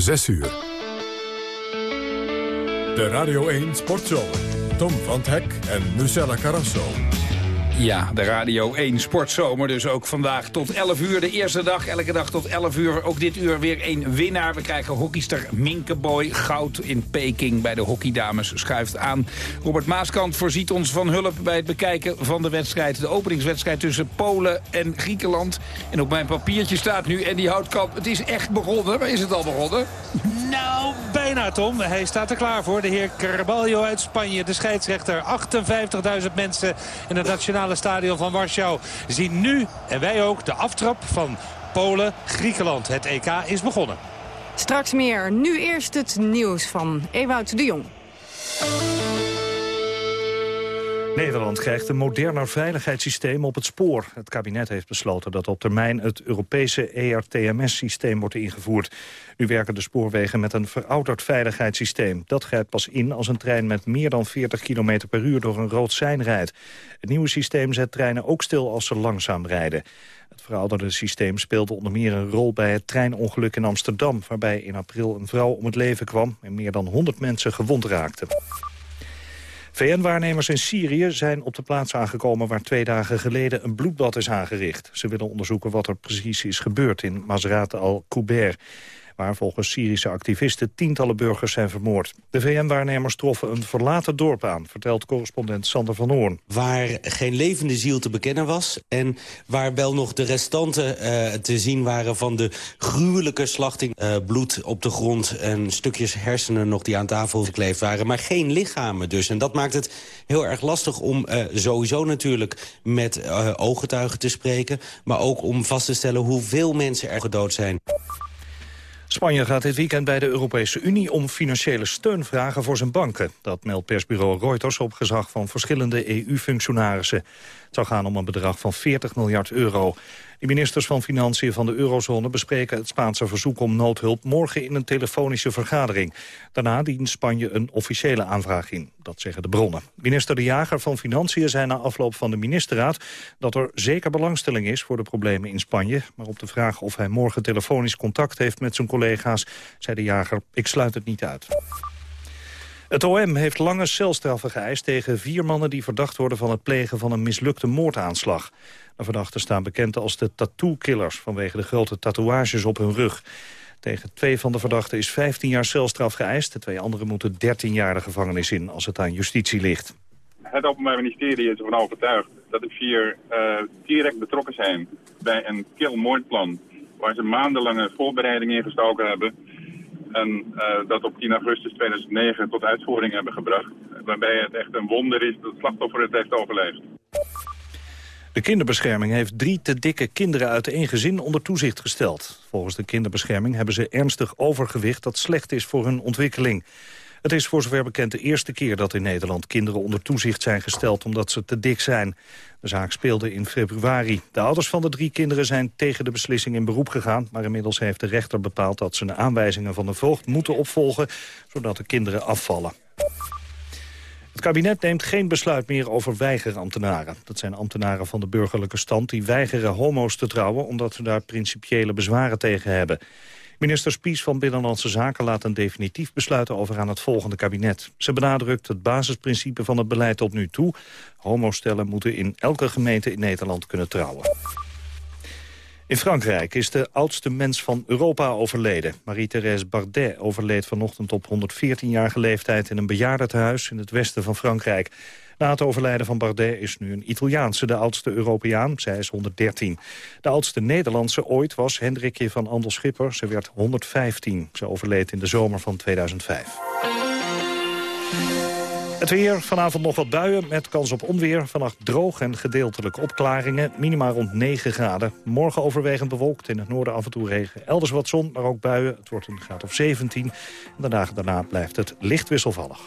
6 uur. De Radio 1 Sportshow. Tom van Hek en Lucella Carrasso. Ja, de Radio 1 Sportzomer dus ook vandaag tot 11 uur. De eerste dag, elke dag tot 11 uur. Ook dit uur weer een winnaar. We krijgen hockeyster Minkeboy. Goud in Peking bij de hockeydames schuift aan. Robert Maaskant voorziet ons van hulp bij het bekijken van de wedstrijd. De openingswedstrijd tussen Polen en Griekenland. En op mijn papiertje staat nu en die Houtkamp. Het is echt begonnen. Is het al begonnen? Nou, bijna Tom. Hij staat er klaar voor. De heer Carballo uit Spanje, de scheidsrechter. 58.000 mensen in het nationale stadion van Warschau zien nu, en wij ook, de aftrap van Polen-Griekenland. Het EK is begonnen. Straks meer. Nu eerst het nieuws van Ewout de Jong. Nederland krijgt een moderner veiligheidssysteem op het spoor. Het kabinet heeft besloten dat op termijn het Europese ERTMS-systeem wordt ingevoerd. Nu werken de spoorwegen met een verouderd veiligheidssysteem. Dat grijpt pas in als een trein met meer dan 40 km per uur door een rood sein rijdt. Het nieuwe systeem zet treinen ook stil als ze langzaam rijden. Het verouderde systeem speelde onder meer een rol bij het treinongeluk in Amsterdam... waarbij in april een vrouw om het leven kwam en meer dan 100 mensen gewond raakten. VN-waarnemers in Syrië zijn op de plaats aangekomen... waar twee dagen geleden een bloedbad is aangericht. Ze willen onderzoeken wat er precies is gebeurd in Mazrat al-Kuber waar volgens Syrische activisten tientallen burgers zijn vermoord. De VN-waarnemers troffen een verlaten dorp aan, vertelt correspondent Sander van Hoorn. Waar geen levende ziel te bekennen was en waar wel nog de restanten uh, te zien waren van de gruwelijke slachting. Uh, bloed op de grond en stukjes hersenen nog die aan tafel gekleefd waren, maar geen lichamen dus. En dat maakt het heel erg lastig om uh, sowieso natuurlijk met ooggetuigen te spreken, maar ook om vast te stellen hoeveel mensen er gedood zijn. Spanje gaat dit weekend bij de Europese Unie om financiële steun vragen voor zijn banken. Dat meldt persbureau Reuters op gezag van verschillende EU-functionarissen. Het zou gaan om een bedrag van 40 miljard euro. De ministers van Financiën van de eurozone bespreken het Spaanse verzoek om noodhulp morgen in een telefonische vergadering. Daarna dient Spanje een officiële aanvraag in, dat zeggen de bronnen. Minister De Jager van Financiën zei na afloop van de ministerraad dat er zeker belangstelling is voor de problemen in Spanje. Maar op de vraag of hij morgen telefonisch contact heeft met zijn collega's, zei De Jager, ik sluit het niet uit. Het OM heeft lange celstraffen geëist tegen vier mannen die verdacht worden van het plegen van een mislukte moordaanslag. De verdachten staan bekend als de tattoo-killers vanwege de grote tatoeages op hun rug. Tegen twee van de verdachten is 15 jaar celstraf geëist. De twee anderen moeten 13 jaar de gevangenis in als het aan justitie ligt. Het Openbaar Ministerie is ervan overtuigd dat de vier uh, direct betrokken zijn bij een killmoordplan waar ze maandenlange voorbereiding in gestoken hebben en uh, dat op 10 augustus 2009 tot uitvoering hebben gebracht. Waarbij het echt een wonder is dat het slachtoffer het heeft overleefd. De kinderbescherming heeft drie te dikke kinderen uit één gezin onder toezicht gesteld. Volgens de kinderbescherming hebben ze ernstig overgewicht dat slecht is voor hun ontwikkeling. Het is voor zover bekend de eerste keer dat in Nederland kinderen onder toezicht zijn gesteld omdat ze te dik zijn. De zaak speelde in februari. De ouders van de drie kinderen zijn tegen de beslissing in beroep gegaan, maar inmiddels heeft de rechter bepaald dat ze de aanwijzingen van de voogd moeten opvolgen, zodat de kinderen afvallen. Het kabinet neemt geen besluit meer over weigerambtenaren. Dat zijn ambtenaren van de burgerlijke stand die weigeren homo's te trouwen... omdat ze daar principiële bezwaren tegen hebben. Minister Spies van Binnenlandse Zaken laat een definitief besluit over aan het volgende kabinet. Ze benadrukt het basisprincipe van het beleid tot nu toe. Homostellen moeten in elke gemeente in Nederland kunnen trouwen. In Frankrijk is de oudste mens van Europa overleden. Marie-Thérèse Bardet overleed vanochtend op 114-jarige leeftijd... in een bejaardentehuis in het westen van Frankrijk. Na het overlijden van Bardet is nu een Italiaanse de oudste Europeaan. Zij is 113. De oudste Nederlandse ooit was Hendrikje van Andel Schipper. Ze werd 115. Ze overleed in de zomer van 2005. Het weer, vanavond nog wat buien met kans op onweer. Vannacht droog en gedeeltelijke opklaringen. Minimaal rond 9 graden. Morgen overwegend bewolkt. In het noorden af en toe regen. Elders wat zon, maar ook buien. Het wordt een graad of 17. En de dagen daarna blijft het licht wisselvallig.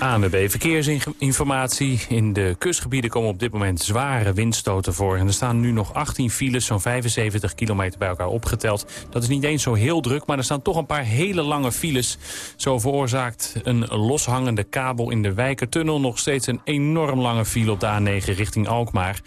ANWB Verkeersinformatie. In de kustgebieden komen op dit moment zware windstoten voor. En er staan nu nog 18 files, zo'n 75 kilometer bij elkaar opgeteld. Dat is niet eens zo heel druk, maar er staan toch een paar hele lange files. Zo veroorzaakt een loshangende kabel in de Wijkertunnel... nog steeds een enorm lange file op de A9 richting Alkmaar.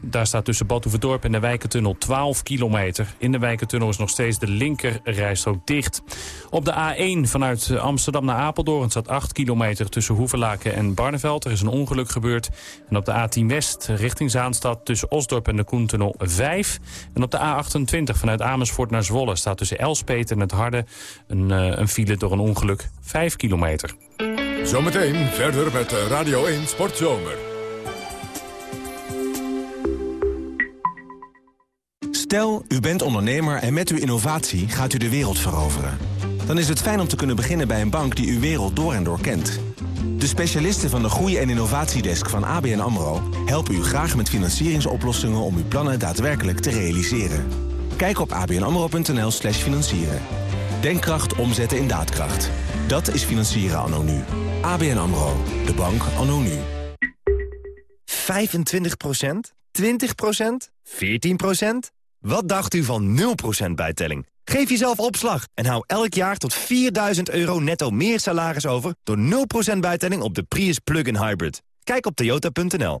Daar staat tussen Bad en de Wijkertunnel 12 kilometer. In de Wijkertunnel is nog steeds de linkerrijstrook dicht. Op de A1 vanuit Amsterdam naar Apeldoorn staat 8 kilometer tussen Hoevelaken en Barneveld. Er is een ongeluk gebeurd. En op de A10 West richting Zaanstad tussen Osdorp en de Koentunnel 5. En op de A28 vanuit Amersfoort naar Zwolle staat tussen Elspet en het Harde een, uh, een file door een ongeluk 5 kilometer. Zometeen verder met Radio 1 Sportzomer. Stel, u bent ondernemer en met uw innovatie gaat u de wereld veroveren. Dan is het fijn om te kunnen beginnen bij een bank die uw wereld door en door kent. De specialisten van de Groei- en Innovatiedesk van ABN AMRO... helpen u graag met financieringsoplossingen om uw plannen daadwerkelijk te realiseren. Kijk op abnamro.nl slash financieren. Denkkracht omzetten in daadkracht. Dat is financieren anno nu. ABN AMRO. De bank anno nu. 25% 20% 14% Wat dacht u van 0% bijtelling? Geef jezelf opslag en hou elk jaar tot 4000 euro netto meer salaris over... door 0% bijtelling op de Prius Plug-in Hybrid. Kijk op toyota.nl.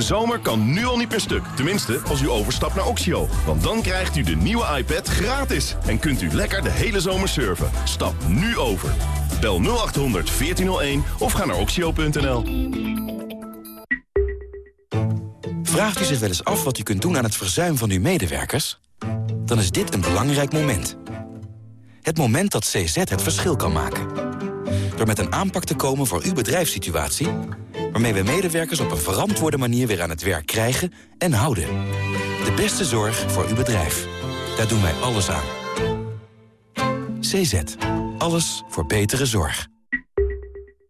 De zomer kan nu al niet per stuk. Tenminste, als u overstapt naar Oxio. Want dan krijgt u de nieuwe iPad gratis. En kunt u lekker de hele zomer surfen. Stap nu over. Bel 0800 1401 of ga naar oxio.nl. Vraagt u zich wel eens af wat u kunt doen aan het verzuim van uw medewerkers? Dan is dit een belangrijk moment. Het moment dat CZ het verschil kan maken. Door met een aanpak te komen voor uw bedrijfssituatie... waarmee we medewerkers op een verantwoorde manier weer aan het werk krijgen en houden. De beste zorg voor uw bedrijf. Daar doen wij alles aan. CZ. Alles voor betere zorg.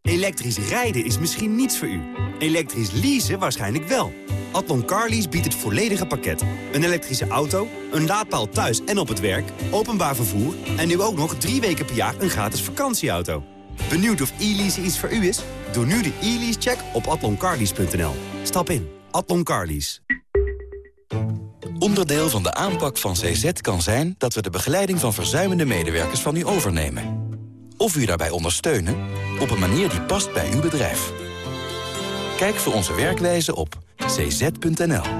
Elektrisch rijden is misschien niets voor u. Elektrisch leasen waarschijnlijk wel. Atlon Carlease biedt het volledige pakket. Een elektrische auto, een laadpaal thuis en op het werk, openbaar vervoer... en nu ook nog drie weken per jaar een gratis vakantieauto. Benieuwd of e-lease iets voor u is? Doe nu de e-lease-check op atloncarlease.nl. Stap in. Atlon Carlease. Onderdeel van de aanpak van CZ kan zijn dat we de begeleiding van verzuimende medewerkers van u overnemen. Of u daarbij ondersteunen op een manier die past bij uw bedrijf. Kijk voor onze werkwijze op cz.nl.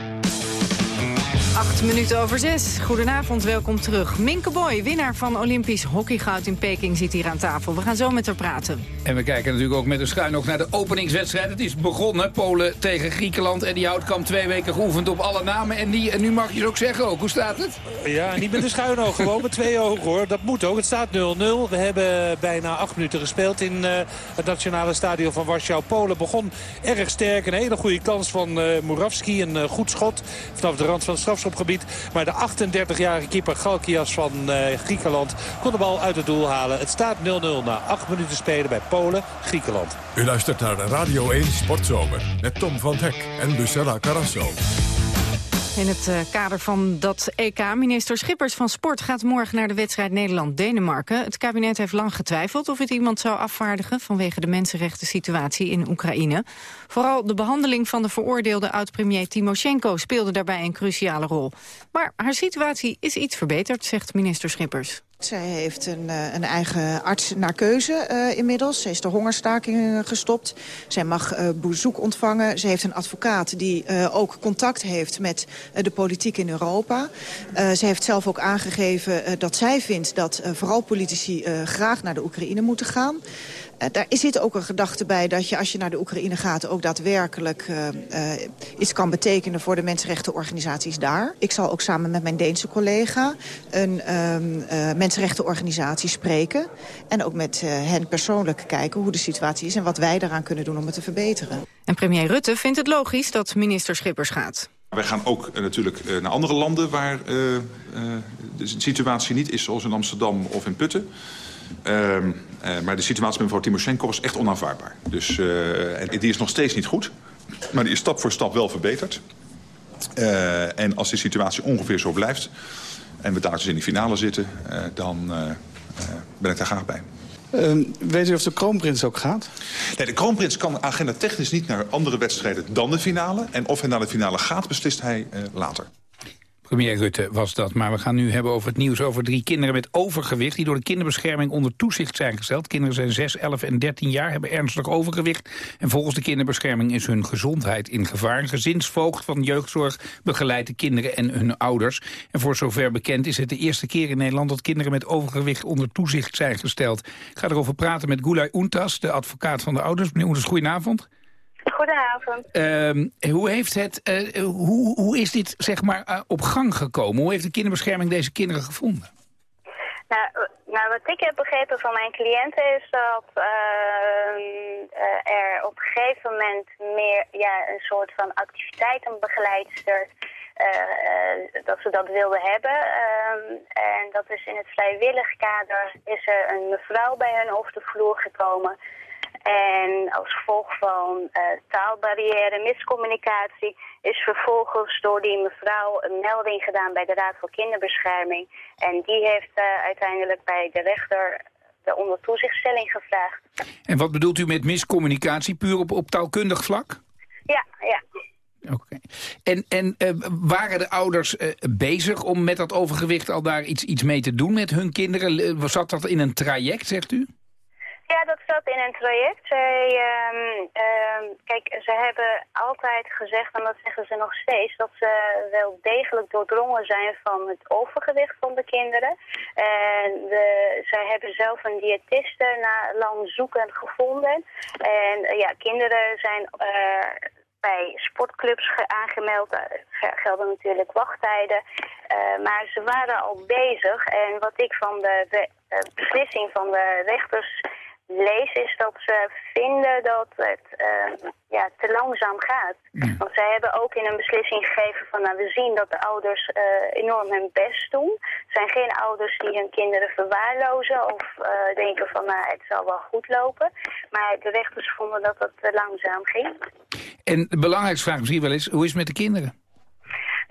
Acht minuten over zes. Goedenavond, welkom terug. Minke Boy, winnaar van Olympisch hockeygoud in Peking, zit hier aan tafel. We gaan zo met haar praten. En we kijken natuurlijk ook met een schuin ook naar de openingswedstrijd. Het is begonnen, Polen tegen Griekenland. En die Houtkamp twee weken geoefend op alle namen. En, die, en nu mag je het ook zeggen ook. Hoe staat het? Ja, niet met een schuin oog, gewoon met twee ogen hoor. Dat moet ook. Het staat 0-0. We hebben bijna acht minuten gespeeld in uh, het nationale stadion van Warschau. Polen begon erg sterk. Een hele goede kans van uh, Murawski. Een uh, goed schot vanaf de rand van het strafschop gebied. Maar de 38-jarige keeper Galkias van uh, Griekenland kon de bal uit het doel halen. Het staat 0-0 na 8 minuten spelen bij Polen-Griekenland. U luistert naar Radio 1 Sportzomer met Tom van Hek en Lucella Carrasso. In het uh, kader van dat EK, minister Schippers van Sport gaat morgen naar de wedstrijd Nederland-Denemarken. Het kabinet heeft lang getwijfeld of het iemand zou afvaardigen vanwege de mensenrechten situatie in Oekraïne. Vooral de behandeling van de veroordeelde oud-premier Timoshenko speelde daarbij een cruciale rol. Maar haar situatie is iets verbeterd, zegt minister Schippers. Zij heeft een, uh, een, eigen arts naar keuze uh, inmiddels. Ze is de hongerstaking gestopt. Zij mag uh, bezoek ontvangen. Ze heeft een advocaat die ook contact heeft met de politiek in Europa. ze heeft zelf ook aangegeven dat zij vindt dat vooral politici graag naar de Oekraïne moeten gaan. Uh, daar zit ook een gedachte bij dat je als je naar de Oekraïne gaat... ook daadwerkelijk uh, uh, iets kan betekenen voor de mensenrechtenorganisaties daar. Ik zal ook samen met mijn Deense collega een um, mensenrechtenorganisatie spreken. En ook met hen persoonlijk kijken hoe de situatie is... en wat wij daaraan kunnen doen om het te verbeteren. En premier Rutte vindt het logisch dat minister Schippers gaat. Wij gaan ook uh, natuurlijk uh, naar andere landen waar uh, de situatie niet is zoals in Amsterdam of in Putten. Ehm, maar de situatie met mevrouw Timoshenko was echt onaanvaardbaar. Dus en die is nog steeds niet goed. Maar die is stap voor stap wel verbeterd. en als die situatie ongeveer zo blijft... en we daar dus in die finale zitten... dan ben ik daar graag bij. Uh, weet u of de kroonprins ook gaat? Nee, de kroonprins kan agenda technisch niet naar andere wedstrijden dan de finale. En of hij naar de finale gaat, beslist hij uh, later. Premier Rutte was dat. Maar we gaan nu hebben over het nieuws over drie kinderen met overgewicht... die door de kinderbescherming onder toezicht zijn gesteld. Kinderen zijn 6, 11 en 13 jaar, hebben ernstig overgewicht. En volgens de kinderbescherming is hun gezondheid in gevaar. Een gezinsvoogd van jeugdzorg begeleidt de kinderen en hun ouders. En voor zover bekend is het de eerste keer in Nederland... dat kinderen met overgewicht onder toezicht zijn gesteld. Ik ga erover praten met Gulay Untas, de advocaat van de ouders. Meneer Untas, goedenavond. Goedenavond. Uh, hoe, heeft het, uh, hoe, hoe is dit zeg maar, uh, op gang gekomen? Hoe heeft de kinderbescherming deze kinderen gevonden? Nou, nou, wat ik heb begrepen van mijn cliënten is dat ehm, er op een gegeven moment meer ja, een soort van activiteitenbegeleidster... dat ze dat wilden hebben. Ehm, en dat is in het vrijwillig kader is er een mevrouw bij hun over de vloer gekomen... En als gevolg van uh, taalbarrière, miscommunicatie... is vervolgens door die mevrouw een melding gedaan bij de Raad voor Kinderbescherming. En die heeft uh, uiteindelijk bij de rechter de ondertoezichtstelling gevraagd. En wat bedoelt u met miscommunicatie, puur op, op taalkundig vlak? Ja, ja. Oké. Okay. En, en uh, waren de ouders uh, bezig om met dat overgewicht al daar iets, iets mee te doen met hun kinderen? Zat dat in een traject, zegt u? Ja, dat zat in een traject. Zij, um, um, kijk, ze hebben altijd gezegd, en dat zeggen ze nog steeds, dat ze wel degelijk doordrongen zijn van het overgewicht van de kinderen. En de, zij hebben zelf een diëtiste na lang zoeken gevonden. En uh, ja, kinderen zijn uh, bij sportclubs aangemeld. Er gelden natuurlijk wachttijden. Maar ze waren al bezig. En wat ik van de beslissing van de rechters lees is dat ze vinden dat het uh, ja, te langzaam gaat. Ja. Want zij hebben ook in een beslissing gegeven van nou, we zien dat de ouders uh, enorm hun best doen. Er zijn geen ouders die hun kinderen verwaarlozen of uh, denken van nou, het zal wel goed lopen. Maar de rechters vonden dat het te langzaam ging. En de belangrijkste vraag misschien wel is, hoe is het met de kinderen?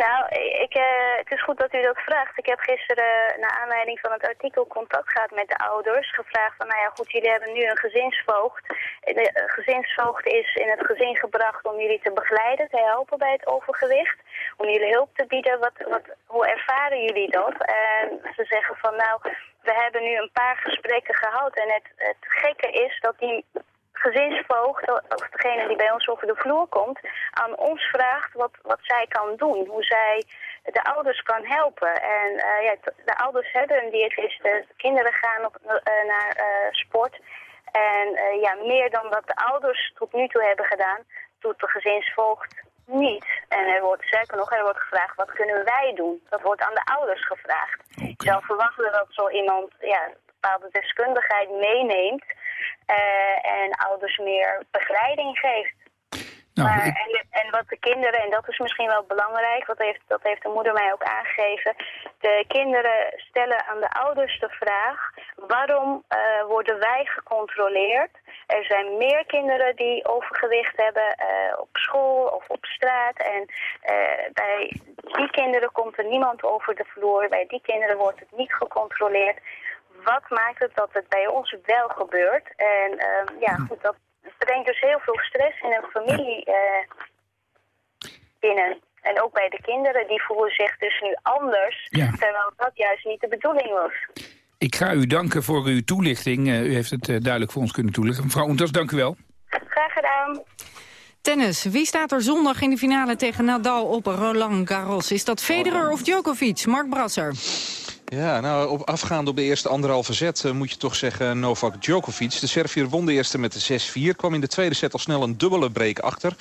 Nou, ik, uh, het is goed dat u dat vraagt. Ik heb gisteren, uh, naar aanleiding van het artikel, contact gehad met de ouders. Gevraagd van, nou ja, goed, jullie hebben nu een gezinsvoogd. De uh, gezinsvoogd is in het gezin gebracht om jullie te begeleiden, te helpen bij het overgewicht. Om jullie hulp te bieden. Wat, wat, hoe ervaren jullie dat? En ze zeggen van, nou, we hebben nu een paar gesprekken gehad. En het gekke is dat die gezinsvoogd, of degene die bij ons over de vloer komt, aan ons vraagt wat, wat zij kan doen. Hoe zij de ouders kan helpen. En uh, ja, de ouders hebben een diëtiste, de kinderen gaan op, uh, naar uh, sport. En ja, meer dan dat de ouders tot nu toe hebben gedaan, doet de gezinsvoogd niet. En er wordt, zeker nog, er wordt gevraagd, wat kunnen wij doen? Dat wordt aan de ouders gevraagd. Okay. Zou verwachten dat zo iemand ja, bepaalde deskundigheid meeneemt en ouders meer begeleiding geeft. Nou, maar, ik... en, en, wat de kinderen, en dat is misschien wel belangrijk, wat heeft, dat heeft de moeder mij ook aangegeven. De kinderen stellen aan de ouders de vraag, waarom uh, worden wij gecontroleerd? Er zijn meer kinderen die overgewicht hebben uh, op school of op straat. En bij die kinderen komt er niemand over de vloer. Bij die kinderen wordt het niet gecontroleerd wat maakt het dat het bij ons wel gebeurt? En uh, ja, goed, dat brengt dus heel veel stress in een familie uh, binnen. En ook bij de kinderen, die voelen zich dus nu anders, ja. terwijl dat juist niet de bedoeling was. Ik ga u danken voor uw toelichting. Uh, u heeft het uh, duidelijk voor ons kunnen toelichten. Mevrouw Oentas, dank u wel. Graag gedaan. Tennis. Wie staat er zondag in de finale tegen Nadal op Roland Garros? Is dat Federer of Djokovic? Mark Brasser. Ja, nou, op afgaande op de eerste anderhalve set uh, moet je toch zeggen Novak Djokovic. De Servier won de eerste met de 6-4. Kwam in de tweede set al snel een dubbele break achter.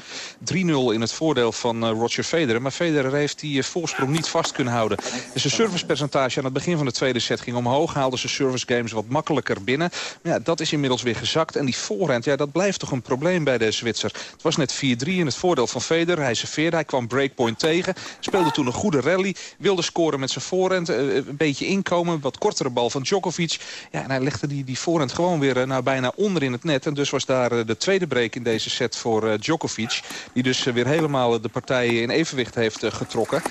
3-0 in het voordeel van uh, Roger Federer. Maar Federer heeft die uh, voorsprong niet vast kunnen houden. Dus zijn servicepercentage aan het begin van de tweede set ging omhoog. Haalde zijn service games wat makkelijker binnen. Maar ja, dat is inmiddels weer gezakt. En die voorhand, ja, dat blijft toch een probleem bij de Zwitser. Het was net 4-3 in het voordeel van Federer. Hij serveerde, hij kwam breakpoint tegen. Speelde toen een goede rally. Wilde scoren met zijn voorhand. een beetje inkomen. Wat kortere bal van Djokovic. Ja, en hij legde die, die voorhand gewoon weer nou, bijna onder in het net. En dus was daar uh, de tweede break in deze set voor uh, Djokovic. Die dus weer helemaal de partijen in evenwicht heeft getrokken. 4-4.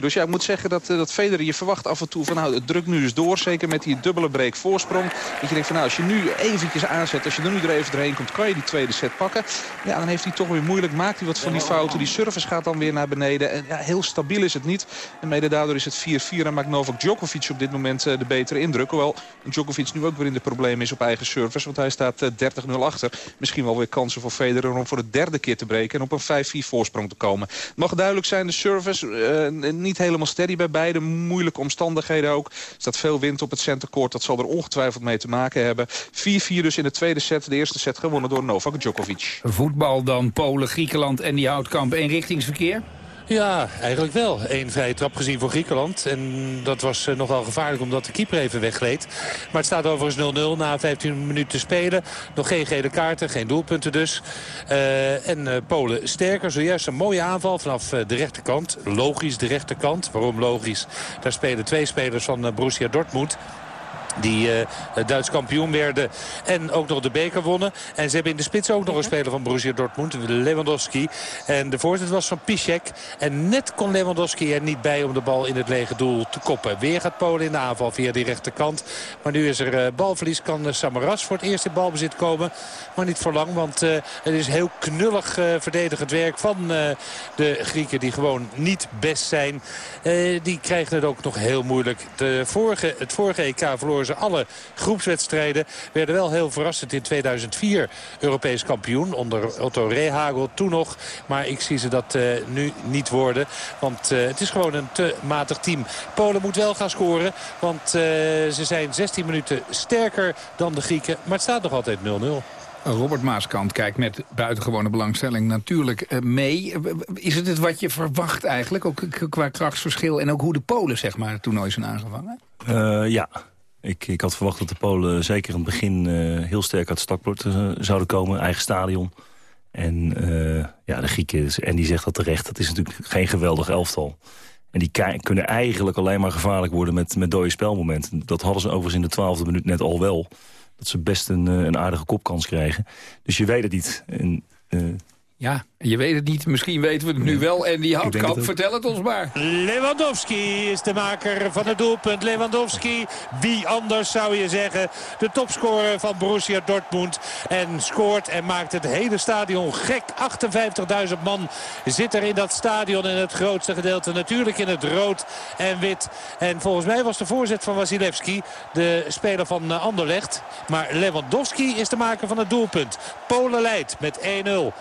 Dus ja, ik moet zeggen dat, dat Federer je verwacht af en toe van nou, het drukt nu eens door. Zeker met die dubbele break voorsprong. Dat je denkt van nou, als je nu eventjes aanzet, als je er nu er even doorheen komt, kan je die tweede set pakken. Ja, dan heeft hij toch weer moeilijk. Maakt hij wat van die fouten. Die service gaat dan weer naar beneden. En ja, heel stabiel is het niet. En mede daardoor is het 4-4 en maakt Novak Djokovic Djokovic op dit moment uh, de betere indruk. Hoewel Djokovic nu ook weer in de problemen is op eigen service. Want hij staat uh, 30-0 achter. Misschien wel weer kansen voor Federer om voor de derde keer te breken. En op een 5-4 voorsprong te komen. Mag duidelijk zijn, de service uh, niet helemaal steady bij beide. Moeilijke omstandigheden ook. Er staat veel wind op het centercourt. Dat zal er ongetwijfeld mee te maken hebben. 4-4 dus in de tweede set. De eerste set gewonnen door Novak Djokovic. Voetbal dan, Polen, Griekenland en die houtkamp. Eenrichtingsverkeer? Ja, eigenlijk wel. Eén vrije trap gezien voor Griekenland. En dat was uh, nogal gevaarlijk omdat de keeper even weggleed. Maar het staat overigens 0-0 na 15 minuten spelen. Nog geen gele kaarten, geen doelpunten dus. Uh, en uh, Polen sterker. Zojuist een mooie aanval vanaf de rechterkant. Logisch de rechterkant. Waarom logisch? Daar spelen twee spelers van Borussia Dortmund die uh, Duits kampioen werden en ook nog de beker wonnen. En ze hebben in de spits ook nog een speler van Borussia Dortmund, Lewandowski. En de voorzet was van Piszek. En net kon Lewandowski er niet bij om de bal in het lege doel te koppen. Weer gaat Polen in de aanval via die rechterkant. Maar nu is er uh, balverlies, kan Samaras voor het eerst in balbezit komen. Maar niet voor lang, want uh, het is heel knullig verdedigend werk van de Grieken die gewoon niet best zijn. die krijgen het ook nog heel moeilijk. De vorige, het vorige EK verloor ze alle groepswedstrijden. Werden wel heel verrassend in 2004 Europees kampioen. Onder Otto Rehagel toen nog. Maar ik zie ze dat uh, nu niet worden. Want uh, het is gewoon een te matig team. Polen moet wel gaan scoren. Want uh, ze zijn 16 minuten sterker dan de Grieken. Maar het staat nog altijd 0-0. Robert Maaskant kijkt met buitengewone belangstelling natuurlijk mee. Is het het wat je verwacht eigenlijk, ook qua krachtsverschil... en ook hoe de Polen zeg maar, het toernooi zijn aangevangen? Uh, ja, ik, ik had verwacht dat de Polen zeker in het begin uh, heel sterk uit het stakbord uh, zouden komen. Eigen stadion. En ja, de Grieken, en die zegt dat terecht, dat is natuurlijk geen geweldig elftal. En die kunnen eigenlijk alleen maar gevaarlijk worden met, met dode spelmomenten. Dat hadden ze overigens in de twaalfde minuut net al wel. Dat ze best een, een aardige kopkans krijgen. Dus je weet het niet. En, ja, je weet het niet. Misschien weten we het nu wel. En die houtkamp, vertel het ons maar. Lewandowski is de maker van het doelpunt. Lewandowski, wie anders zou je zeggen. De topscorer van Borussia Dortmund. En scoort en maakt het hele stadion gek. 58.000 man zit er in dat stadion. En het grootste gedeelte natuurlijk in het rood en wit. En volgens mij was de voorzet van Wasilewski de speler van Anderlecht. Maar Lewandowski is de maker van het doelpunt. Polen leidt met 1-0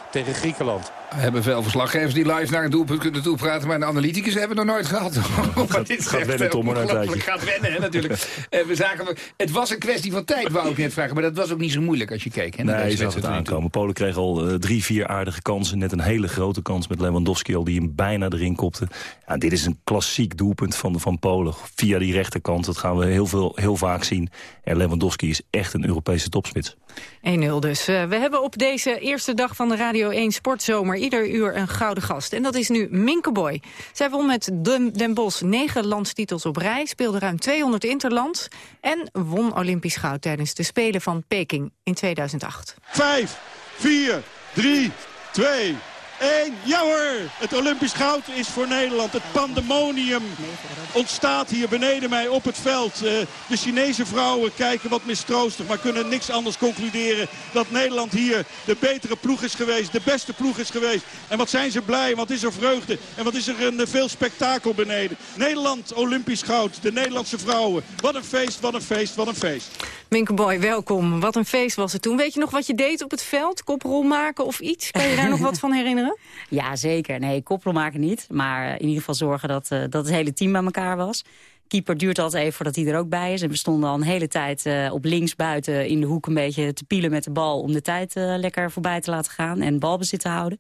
tegen Griekenland. We hebben veel verslaggevers die live naar een doelpunt kunnen toepraten... maar de analyticus hebben we nog nooit gehad. Gaat, dit gaat wennen, Tom, Het gaat wennen, hè, natuurlijk. uh, we zagen, het was een kwestie van tijd, wou ik net vragen. Maar dat was ook niet zo moeilijk als je keek. Hè, nee, je zag het aankomen. Polen kreeg al uh, drie, vier aardige kansen. Net een hele grote kans met Lewandowski al die hem bijna erin kopte. Ja, dit is een klassiek doelpunt van, van Polen. Via die rechterkant, dat gaan we heel, veel, heel vaak zien. En Lewandowski is echt een Europese topspits. 1-0 dus. Uh, we hebben op deze eerste dag van de Radio 1 Sportzomer ieder uur een gouden gast. En dat is nu Minke Boy. Zij won met Den Bosch negen landstitels op rij, speelde ruim 200 interlands... en won Olympisch goud tijdens de Spelen van Peking in 2008. 5, 4, 3, 2... 1. Ja hoor, het Olympisch goud is voor Nederland. Het pandemonium ontstaat hier beneden mij op het veld. Uh, de Chinese vrouwen kijken wat mistroostig, maar kunnen niks anders concluderen dat Nederland hier de betere ploeg is geweest, de beste ploeg is geweest. En wat zijn ze blij, wat is er vreugde en wat is er een uh, veel spektakel beneden. Nederland, Olympisch goud, de Nederlandse vrouwen. Wat een feest, wat een feest, wat een feest. Minke Boy, welkom. Wat een feest was het toen. Weet je nog wat je deed op het veld? Koprol maken of iets? Kan je daar nog wat van herinneren? Ja, zeker. Nee, koprol maken niet. Maar in ieder geval zorgen dat, uh, dat het hele team bij elkaar was. Keeper duurt altijd even voordat hij er ook bij is. En we stonden al een hele tijd uh, op links buiten in de hoek... een beetje te pielen met de bal om de tijd uh, lekker voorbij te laten gaan... en balbezit te houden.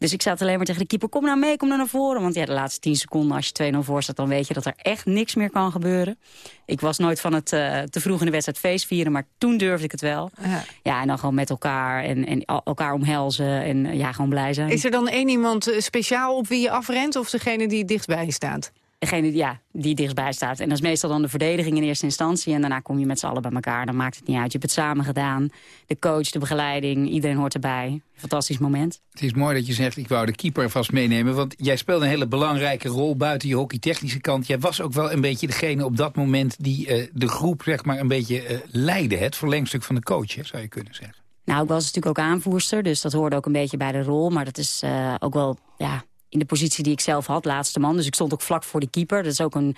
Dus ik zat alleen maar tegen de keeper, kom nou mee, kom nou naar voren. Want ja, de laatste 10 seconden, als je 2-0 voor staat... dan weet je dat er echt niks meer kan gebeuren. Ik was nooit van het uh, te vroeg in de wedstrijd feest vieren... maar toen durfde ik het wel. Ja, ja en dan gewoon met elkaar en, en elkaar omhelzen en ja, gewoon blij zijn. Is er dan één iemand speciaal op wie je afrent... of degene die dichtbij je staat? Degene ja, die dichtstbij staat. En dat is meestal dan de verdediging in eerste instantie. En daarna kom je met z'n allen bij elkaar. Dan maakt het niet uit. Je hebt het samen gedaan. De coach, de begeleiding, iedereen hoort erbij. Fantastisch moment. Het is mooi dat je zegt, ik wou de keeper vast meenemen. Want jij speelde een hele belangrijke rol buiten je hockeytechnische kant. Jij was ook wel een beetje degene op dat moment die uh, de groep zeg maar, een beetje uh, leidde. Het verlengstuk van de coach, hè, zou je kunnen zeggen. Nou, ik was natuurlijk ook aanvoerster, dus dat hoorde ook een beetje bij de rol. Maar dat is uh, ook wel ja, in de positie die ik zelf had, laatste man. Dus ik stond ook vlak voor de keeper. Dat is ook een,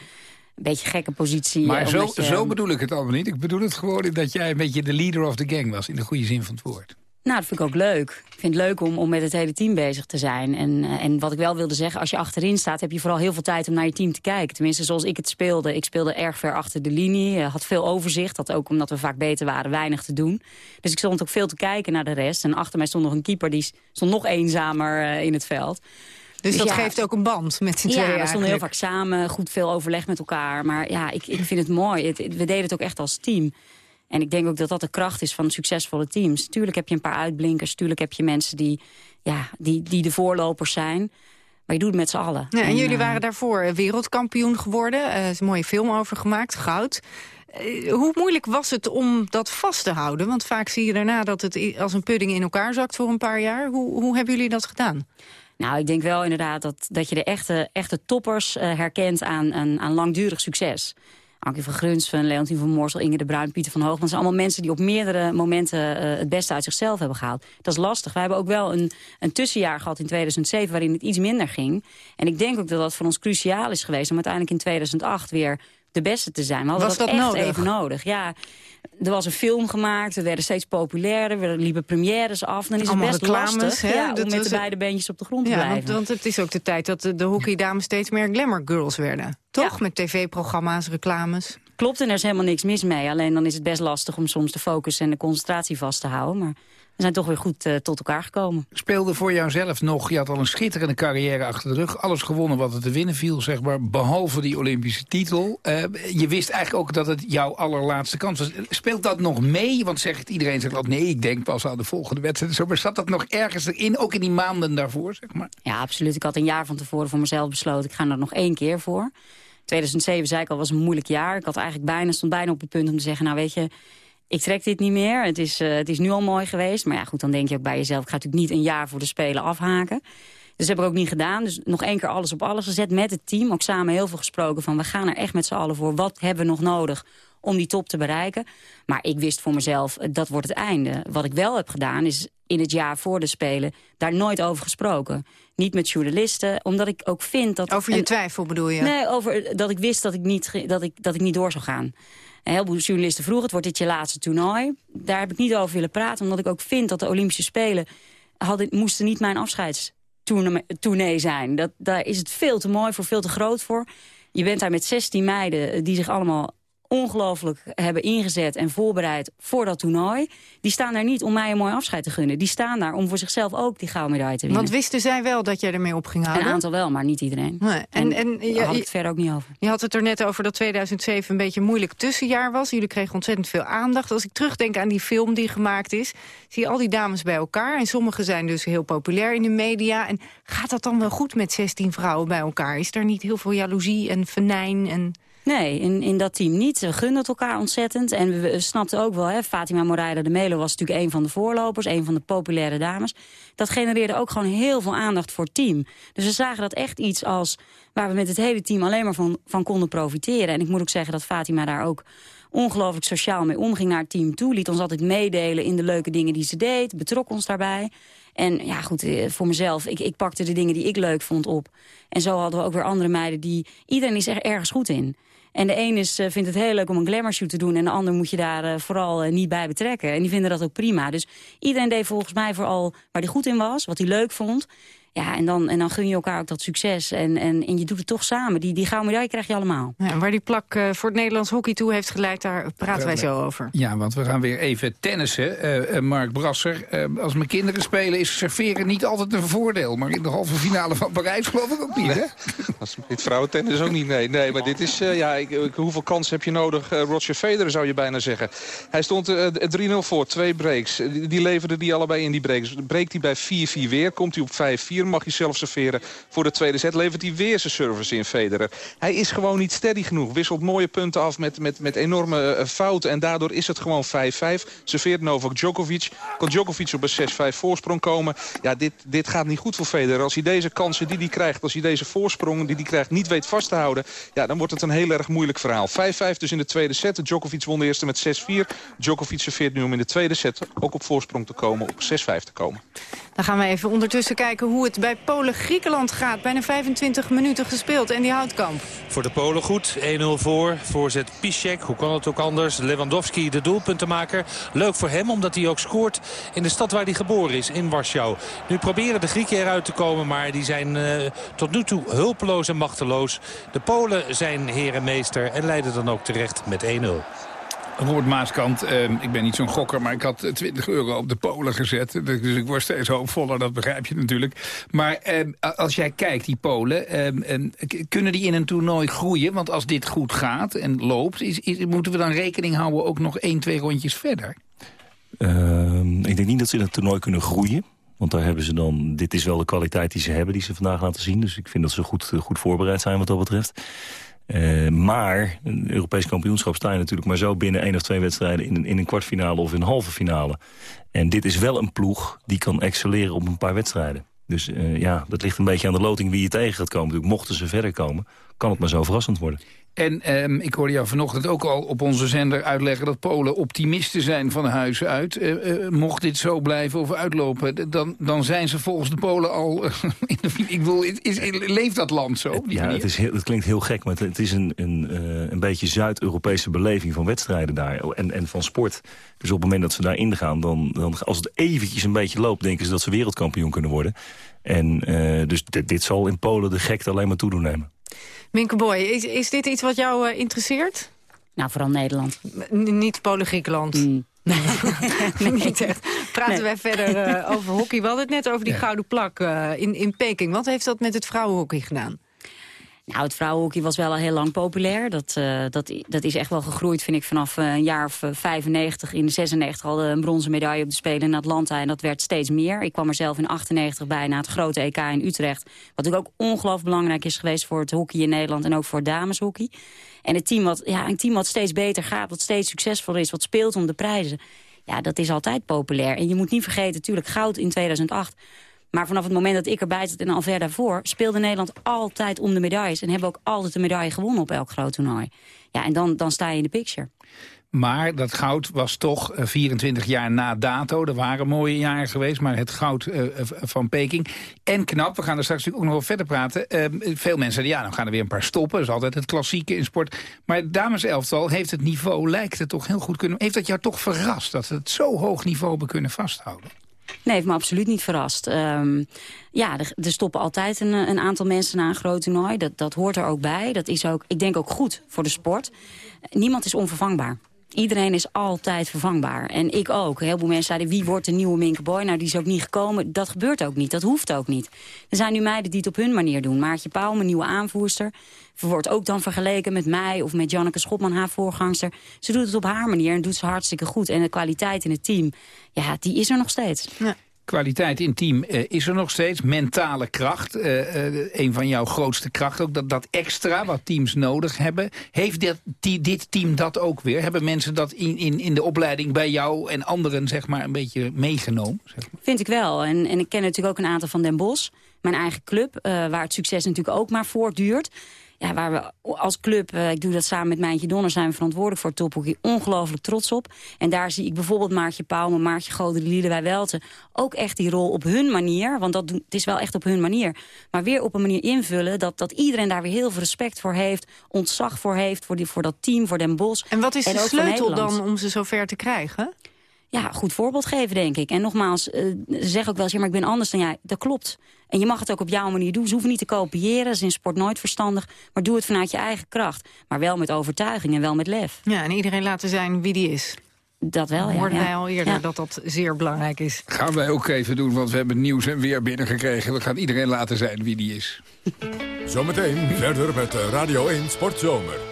beetje gekke positie. Maar zo, zo bedoel ik het allemaal niet. Ik bedoel het gewoon dat jij een beetje de leader of the gang was... in de goede zin van het woord. Nou, dat vind ik ook leuk. Ik vind het leuk om, om met het hele team bezig te zijn. En, uh, en wat ik wel wilde zeggen, als je achterin staat... heb je vooral heel veel tijd om naar je team te kijken. Tenminste, zoals ik het speelde. Ik speelde erg ver achter de linie. Uh, had veel overzicht. Had ook, omdat we vaak beter waren, weinig te doen. Dus ik stond ook veel te kijken naar de rest. En achter mij stond nog een keeper, die stond nog eenzamer in het veld. Dus, dat geeft ook een band met z'n tweeën Ja, we stonden heel vaak samen, goed veel overleg met elkaar. Maar ja, ik, ik vind het mooi. Het, we deden het ook echt als team. En ik denk ook dat dat de kracht is van succesvolle teams. Tuurlijk heb je een paar uitblinkers. Tuurlijk heb je mensen die, ja, die, die de voorlopers zijn. Maar je doet het met z'n allen. Ja, en, en, jullie waren daarvoor wereldkampioen geworden. Er is een mooie film over gemaakt, Goud. Hoe moeilijk was het om dat vast te houden? Want vaak zie je daarna dat het als een pudding in elkaar zakt voor een paar jaar. Hoe, hoe hebben jullie dat gedaan? Nou, ik denk wel inderdaad dat, dat je de echte, echte toppers uh, herkent aan, aan, aan langdurig succes. Ankie van Grunsven, Leontien van Moorsel, Inge de Bruin, Pieter van Hoogman. Dat zijn allemaal mensen die op meerdere momenten uh, het beste uit zichzelf hebben gehaald. Dat is lastig. Wij hebben ook wel een, een tussenjaar gehad in 2007 waarin het iets minder ging. En ik denk ook dat dat voor ons cruciaal is geweest om uiteindelijk in 2008 weer de beste te zijn. We hadden Was dat, dat echt nodig? even nodig. Ja, er was een film gemaakt, we werden steeds populairder, er liepen premières af. Dan is Allemaal het best reclames, lastig hè? ja, Dat om met de het- beide beentjes op de grond te blijven. want, het is ook de tijd dat de, de hockeydames steeds meer glamour girls werden. Toch? Met tv-programma's, reclames. Klopt, en er is helemaal niks mis mee. Alleen dan is het best lastig om soms de focus en de concentratie vast te houden. Maar we zijn toch weer goed eh, tot elkaar gekomen. Speelde voor jouzelf nog, je had al een schitterende carrière achter de rug. Alles gewonnen wat er te winnen viel, zeg maar, behalve die Olympische titel. Eh, je wist eigenlijk ook dat het jouw allerlaatste kans was. Speelt dat nog mee? Want zegt iedereen zegt altijd, nee, ik denk pas aan de volgende wedstrijd. Zo, maar zat dat nog ergens erin, ook in die maanden daarvoor, zeg maar? Ja, absoluut. Ik had een jaar van tevoren voor mezelf besloten... ik ga er nog één keer voor. 2007, zei ik al, was een moeilijk jaar. Ik had eigenlijk bijna, stond bijna op het punt om te zeggen... nou weet je, ik trek dit niet meer. Het is, eh, het is nu al mooi geweest. Maar ja, goed, dan denk je ook bij jezelf... ik ga natuurlijk niet een jaar voor de Spelen afhaken. Dus dat heb ik ook niet gedaan. Dus nog één keer alles op alles gezet met het team. Ook samen heel veel gesproken van... we gaan er echt met z'n allen voor. Wat hebben we nog nodig om die top te bereiken? Maar ik wist voor mezelf, eh, dat wordt het einde. Wat ik wel heb gedaan, is in het jaar voor de Spelen... daar nooit over gesproken. Niet met journalisten, omdat ik ook vind dat... Over je een- twijfel bedoel je? Nee, over dat ik wist dat ik niet, dat ik, dat ik niet door zou gaan. Een heleboel journalisten vroegen, het wordt dit je laatste toernooi. Daar heb ik niet over willen praten, omdat ik ook vind dat de Olympische Spelen... Hadden, moesten niet mijn afscheidstournee zijn. Dat, daar is het veel te mooi voor, veel te groot voor. Je bent daar met 16 meiden eh, die zich allemaal ongelooflijk hebben ingezet en voorbereid voor dat toernooi. Die staan daar niet om mij een mooi afscheid te gunnen. Die staan daar om voor zichzelf ook die gouden medaille te winnen. Want wisten zij wel dat jij ermee op ging houden? Een aantal wel, maar niet iedereen. Nee. En, en, daar je, had ik het verder ook niet over. je had het er net over dat 2007 een beetje een moeilijk tussenjaar was. Jullie kregen ontzettend veel aandacht. Als ik terugdenk aan die film die gemaakt is... zie je al die dames bij elkaar. En sommige zijn dus heel populair in de media. En gaat dat dan wel goed met 16 vrouwen bij elkaar? Is er niet heel veel jaloezie en venijn? En... Nee, in, in dat team niet. We gunnen het elkaar ontzettend. En we, we snapten ook wel, hè, Fatima Moreira de Melo was natuurlijk een van de voorlopers, een van de populaire dames. Dat genereerde ook gewoon heel veel aandacht voor het team. Dus we zagen dat echt iets als waar we met het hele team alleen maar van, van konden profiteren. En ik moet ook zeggen dat Fatima daar ook ongelooflijk sociaal mee omging naar het team toe. Liet ons altijd meedelen in de leuke dingen die ze deed. Betrok ons daarbij. En ja, goed, eh, voor mezelf, ik, ik pakte de dingen die ik leuk vond op. En zo hadden we ook weer andere meiden die... Iedereen is er ergens goed in. En de een is, eh, vindt het heel leuk om een glamour shoot te doen... en de ander moet je daar eh, vooral eh, niet bij betrekken. En die vinden dat ook prima. Dus iedereen deed volgens mij vooral waar hij goed in was, wat hij leuk vond. Ja, en dan, en dan gun je elkaar ook dat succes. En, en, en je doet het toch samen. Die, die gouden medaille krijg je allemaal. Ja, en waar die plak uh, voor het Nederlands hockey toe heeft geleid... daar praten wij zo over. Ja, want we gaan weer even tennissen. Uh, Mark Brasser, uh, als mijn kinderen spelen... is serveren niet altijd een voordeel. Maar in de halve finale van Parijs geloof ik ook niet, hè? Als dit vrouwentennis ook niet, nee. Nee, maar dit is... ja, ik, hoeveel kansen heb je nodig? Roger Federer zou je bijna zeggen. Hij stond 3-0 voor, twee breaks. Die, die leverde die allebei in die breaks. Breekt hij bij 4-4 weer, komt hij op 5-4 mag hij zelf serveren. Voor de tweede set levert hij weer zijn service in Federer. Hij is gewoon niet steady genoeg. Wisselt mooie punten af met, met, met enorme uh, fouten. En daardoor is het gewoon 5-5. Serveert Novak Djokovic. Kan Djokovic op een 6-5 voorsprong komen. Ja, dit, dit gaat niet goed voor Federer. Als hij deze kansen die hij krijgt, als hij deze voorsprongen die hij krijgt niet weet vast te houden. Ja, dan wordt het een heel erg moeilijk verhaal. 5-5 dus in de tweede set. Djokovic won de eerste met 6-4. Djokovic serveert nu om in de tweede set ook op voorsprong te komen. Op 6-5 te komen. Dan gaan we even ondertussen kijken hoe het bij Polen-Griekenland gaat. Bijna 25 minuten gespeeld en die houtkamp. Voor de Polen goed, 1-0 voor. Voorzet Piszek, hoe kan het ook anders? Lewandowski, de doelpuntenmaker. Leuk voor hem, omdat hij ook scoort in de stad waar hij geboren is, in Warschau. Nu proberen de Grieken eruit te komen, maar die zijn uh, tot nu toe hulpeloos en machteloos. De Polen zijn herenmeester en leiden dan ook terecht met 1-0. Robert Maaskant, uh, ik ben niet zo'n gokker, maar ik had 20 euro op de Polen gezet. Dus ik word steeds hoopvoller, dat begrijp je natuurlijk. Maar uh, als jij kijkt, die Polen, ehm, kunnen die in een toernooi groeien? Want als dit goed gaat en loopt, is, is, moeten we dan rekening houden ook nog één, twee rondjes verder? ik denk niet dat ze in het toernooi kunnen groeien. Want daar hebben ze dan, dit is wel de kwaliteit die ze hebben, die ze vandaag laten zien. Dus ik vind dat ze goed, goed voorbereid zijn wat dat betreft. Uh, maar een Europees kampioenschap sta je natuurlijk maar zo binnen één of twee wedstrijden in een, in een kwartfinale of in een halve finale. En dit is wel een ploeg die kan excelleren op een paar wedstrijden. Dus uh, ja, dat ligt een beetje aan de loting wie je tegen gaat komen. Dus mochten ze verder komen, kan het maar zo verrassend worden. En um, ik hoorde jou vanochtend ook al op onze zender uitleggen... dat Polen optimisten zijn van huis uit. Uh, uh, mocht dit zo blijven of uitlopen... dan, dan zijn ze volgens de Polen al... in de, ik bedoel, is, is, leeft dat land zo? Ja, het, is heel, het klinkt heel gek, maar het, is een, een, uh, een beetje Zuid-Europese beleving... van wedstrijden daar en, en van sport. Dus op het moment dat ze daarin gaan... Dan, dan, als het eventjes een beetje loopt... denken ze dat ze wereldkampioen kunnen worden. En dus dit, dit zal in Polen de gekte alleen maar toedoen nemen. Minke Boy, is, is dit iets wat jou uh, interesseert? Nou, vooral Nederland. N niet Polen-Griekenland? Mm. Nee, niet echt. Praten nee. wij verder uh, over hockey. We hadden het net over die ja. gouden plak uh, in, in Peking. Wat heeft dat met het vrouwenhockey gedaan? Nou, het vrouwenhockey was wel al heel lang populair. Dat, uh, dat, dat is echt wel gegroeid, vind ik, vanaf uh, een jaar of 95. In de 96 hadden een bronzen medaille op de Spelen in Atlanta. En dat werd steeds meer. Ik kwam er zelf in 98 bij na het grote EK in Utrecht. Wat ook ongelooflijk belangrijk is geweest voor het hockey in Nederland. En ook voor dameshockey. En het team wat, ja, een team wat steeds beter gaat, wat steeds succesvoller is, wat speelt om de prijzen. Ja, dat is altijd populair. En je moet niet vergeten, natuurlijk goud in 2008 maar vanaf het moment dat ik erbij zat en al ver daarvoor... speelde Nederland altijd om de medailles. En hebben ook altijd de medaille gewonnen op elk groot toernooi. Ja, en dan, dan sta je in de picture. Maar dat goud was toch 24 jaar na dato. Er waren mooie jaren geweest, maar het goud uh, van Peking. En knap, we gaan er straks natuurlijk ook nog wel verder praten. Veel mensen ja, dan gaan er weer een paar stoppen. Dat is altijd het klassieke in sport. Maar het dameselftal heeft het niveau, lijkt het toch heel goed kunnen... Heeft dat jou toch verrast, dat ze het zo hoog niveau hebben kunnen vasthouden? Nee, heeft me absoluut niet verrast. Um, ja, er, er, stoppen altijd een, een, aantal mensen na een groot toernooi. Dat, dat hoort er ook bij. Dat is ook, ik denk ook goed voor de sport. Niemand is onvervangbaar. Iedereen is altijd vervangbaar. En ik ook. Heel veel mensen zeiden, wie wordt de nieuwe Minke? Nou, die is ook niet gekomen. Dat gebeurt ook niet. Dat hoeft ook niet. Er zijn nu meiden die het op hun manier doen. Maartje Pauw, mijn nieuwe aanvoerster wordt ook dan vergeleken met mij of met Janneke Schotman, haar voorgangster. Ze doet het op haar manier en doet ze hartstikke goed. En de kwaliteit in het team, ja, die is er nog steeds. Ja. Kwaliteit in team uh, is er nog steeds. Mentale kracht, uh, een van jouw grootste krachten. Ook dat, dat extra wat teams nodig hebben. Heeft dit, dit team dat ook weer? Hebben mensen dat in, in, in de opleiding bij jou en anderen zeg maar, een beetje meegenomen? Zeg? Vind ik wel. En, en ik ken natuurlijk ook een aantal van Den Bosch. Mijn eigen club, waar het succes natuurlijk ook maar voortduurt ja, waar we als club, uh, ik doe dat samen met Mijntje Donner... zijn we verantwoordelijk voor tophockey, ongelooflijk trots op. En daar zie ik bijvoorbeeld Maartje Pauw, Maartje Goden, Liedewij Welten... ook echt die rol op hun manier, want dat, het is wel echt op hun manier... maar weer op een manier invullen dat, dat iedereen daar weer heel veel respect voor heeft... ontzag voor heeft, voor, die, voor dat team, voor Den Bos. En wat is de sleutel dan om ze zover te krijgen? Ja, goed voorbeeld geven, denk ik. En nogmaals, uh, zeg ook wel eens, ja, maar ik ben anders dan jij. Dat klopt. En je mag het ook op jouw manier doen. Ze hoeven niet te kopiëren, dat is in sport nooit verstandig. Maar doe het vanuit je eigen kracht. Maar wel met overtuiging en wel met lef. Ja, en iedereen laten zijn wie die is. Dat wel, ja. Hoorden ja. wij al eerder dat dat zeer belangrijk is. Gaan wij ook even doen, want we hebben nieuws en weer binnengekregen. We gaan iedereen laten zijn wie die is. Zometeen verder met Radio 1 Sportzomer.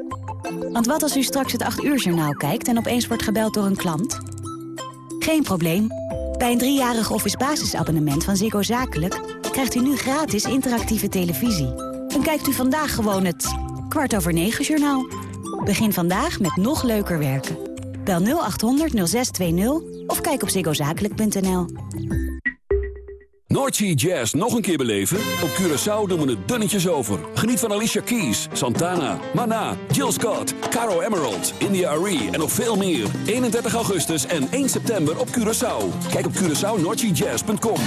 Want wat als u straks het 8 uur journaal kijkt en opeens wordt gebeld door een klant? Geen probleem. Bij een driejarig office basisabonnement van Ziggo Zakelijk... krijgt u nu gratis interactieve televisie. Dan kijkt u vandaag gewoon het kwart over negen journaal. Begin vandaag met nog leuker werken. Bel 0800 0620 of kijk op ziggozakelijk.nl. Noordsea Jazz nog een keer beleven? Op Curaçao doen we het dunnetjes over. Geniet van Alicia Keys, Santana, Mana, Jill Scott, Caro Emerald, India Arie en nog veel meer. 31 augustus en 1 september op Curaçao. Kijk op CuraçaoNoordseaJazz.com.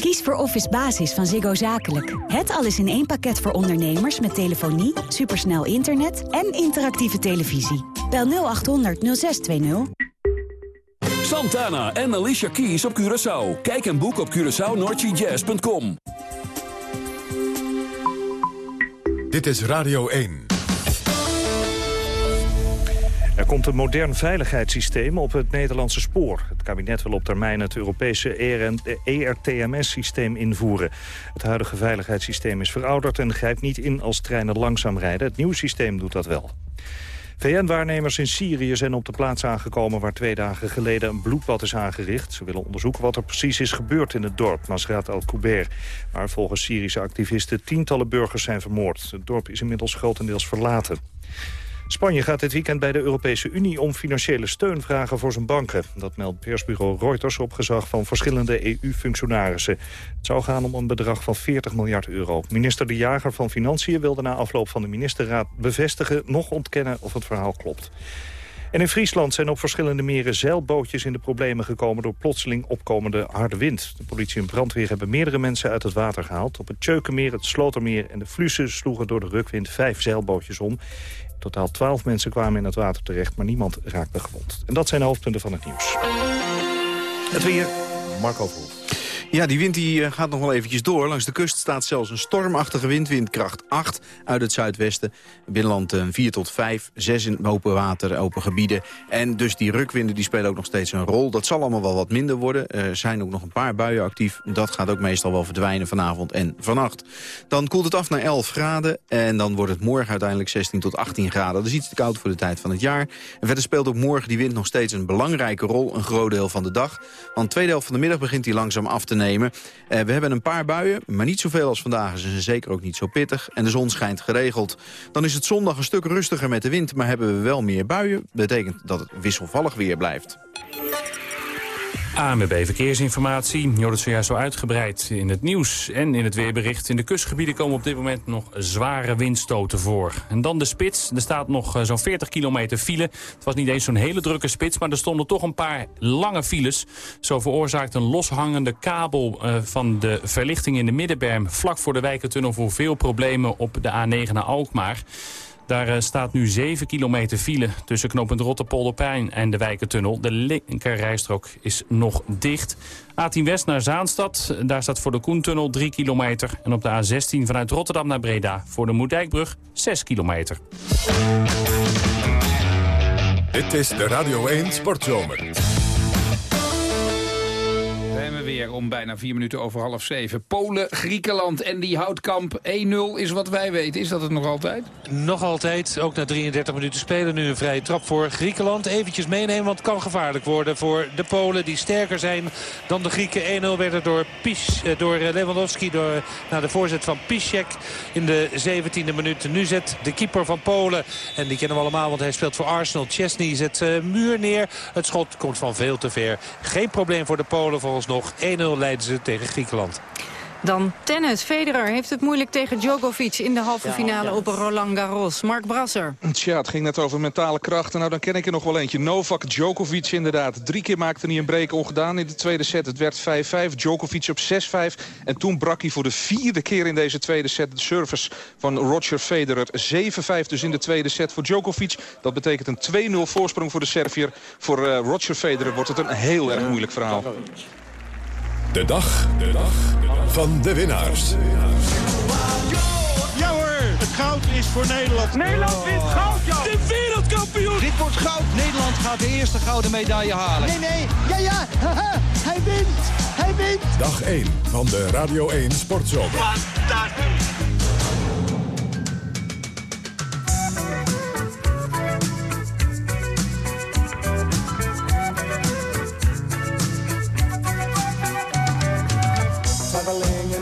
Kies voor Office Basis van Ziggo Zakelijk. Het alles in één pakket voor ondernemers met telefonie, supersnel internet en interactieve televisie. Bel 0800 0620. Santana en Alicia Keys op Curaçao. Kijk en boek op CuraçaoNoordseaJazz.com. Dit is Radio 1. Er komt een modern veiligheidssysteem op het Nederlandse spoor. Het kabinet wil op termijn het Europese ERTMS-systeem invoeren. Het huidige veiligheidssysteem is verouderd en grijpt niet in als treinen langzaam rijden. Het nieuwe systeem doet dat wel. VN-waarnemers in Syrië zijn op de plaats aangekomen... waar twee dagen geleden een bloedbad is aangericht. Ze willen onderzoeken wat er precies is gebeurd in het dorp Masrat al-Kuber... waar volgens Syrische activisten tientallen burgers zijn vermoord. Het dorp is inmiddels grotendeels verlaten. Spanje gaat dit weekend bij de Europese Unie om financiële steun vragen voor zijn banken. Dat meldt persbureau Reuters op gezag van verschillende EU-functionarissen. Het zou gaan om een bedrag van 40 miljard euro. Minister De Jager van Financiën wilde na afloop van de ministerraad bevestigen... nog ontkennen of het verhaal klopt. En in Friesland zijn op verschillende meren zeilbootjes in de problemen gekomen door plotseling opkomende harde wind. De politie en brandweer hebben meerdere mensen uit het water gehaald. Op het Tjeukenmeer, het Slotermeer en de Flussen sloegen door de rukwind vijf zeilbootjes om. Totaal twaalf mensen kwamen in het water terecht, maar niemand raakte gewond. En dat zijn de hoofdpunten van het nieuws. Het weer, Marco Verhoef. Ja, die wind die eh, gaat nog wel eventjes door. Langs de kust staat zelfs een stormachtige wind, windkracht 8 uit het zuidwesten. Binnenland een 4 tot 5, 6 in open water, open gebieden. En dus die rukwinden die spelen ook nog steeds een rol. Dat zal allemaal wel wat minder worden. Er zijn ook nog een paar buien actief. Dat gaat ook meestal wel verdwijnen vanavond en vannacht. Dan koelt het af naar 11 graden en dan wordt het morgen uiteindelijk 16 tot 18 graden. Dat is iets te koud voor de tijd van het jaar. En verder speelt ook morgen die wind nog steeds een belangrijke rol, een groot deel van de dag. Want de tweede helft van de middag begint hij langzaam af te nemen. Uh, we hebben een paar buien, maar niet zoveel als vandaag. Ze zijn zeker ook niet zo pittig. En de zon schijnt geregeld. Dan is het zondag een stuk rustiger met de wind, maar hebben we wel meer buien. betekent dat het wisselvallig weer blijft. ANWB Verkeersinformatie. Je het zojuist zo uitgebreid in het nieuws en in het weerbericht. In de kustgebieden komen op dit moment nog zware windstoten voor. En dan de spits. Er staat nog zo'n 40 kilometer file. Het was niet eens zo'n hele drukke spits, maar er stonden toch een paar lange files. Zo veroorzaakt een loshangende kabel van de verlichting in de middenberm... vlak voor de Wijkertunnel voor veel problemen op de A9 naar Alkmaar. Daar uh, staat nu 7 kilometer file tussen knooppunt Rotterpolderpijn en de Wijkertunnel. De linkerrijstrook is nog dicht. A10 West naar Zaanstad. Daar staat voor de Koentunnel 3 kilometer. En op de A16 vanuit Rotterdam naar Breda voor de Moerdijkbrug 6 kilometer. Dit is de Radio 1 Sportzomer. Om bijna vier minuten over half zeven. Polen, Griekenland en die houtkamp 1-0 is wat wij weten. Is dat het nog altijd? Nog altijd, ook na 33 minuten spelen. Nu een vrije trap voor Griekenland. Eventjes meenemen, want het kan gevaarlijk worden voor de Polen. Die sterker zijn dan de Grieken. 1-0 werd er door, Pisz, eh, door Lewandowski door, naar de voorzet van Piszek in de 17e minuut. Nu zet de keeper van Polen, en die kennen we allemaal, want hij speelt voor Arsenal. Chesney zet uh, muur neer. Het schot komt van veel te ver. Geen probleem voor de Polen volgens nog. 1-0 leiden ze tegen Griekenland. Dan tennis. Federer heeft het moeilijk tegen Djokovic in de halve finale op Roland Garros. Mark Brasser. Tja, het ging net over mentale krachten. Nou, dan ken ik er nog wel eentje. Novak Djokovic inderdaad. Drie keer maakte hij een break ongedaan in de tweede set. Het werd 5-5. Djokovic op 6-5. En toen brak hij voor de vierde keer in deze tweede set de service van Roger Federer. 7-5 dus in de tweede set voor Djokovic. Dat betekent een 2-0 voorsprong voor de Servier. Voor uh, Roger Federer wordt het een heel erg moeilijk verhaal. De dag, de dag van de winnaars. Ja hoor, het goud is voor Nederland. Nederland wint goud, joh. De wereldkampioen. Dit wordt goud. Nederland gaat de eerste gouden medaille halen. Nee, nee, ja, ja, hij wint, hij wint. Dag 1 van de Radio 1 Sportzomer. Fantastisch.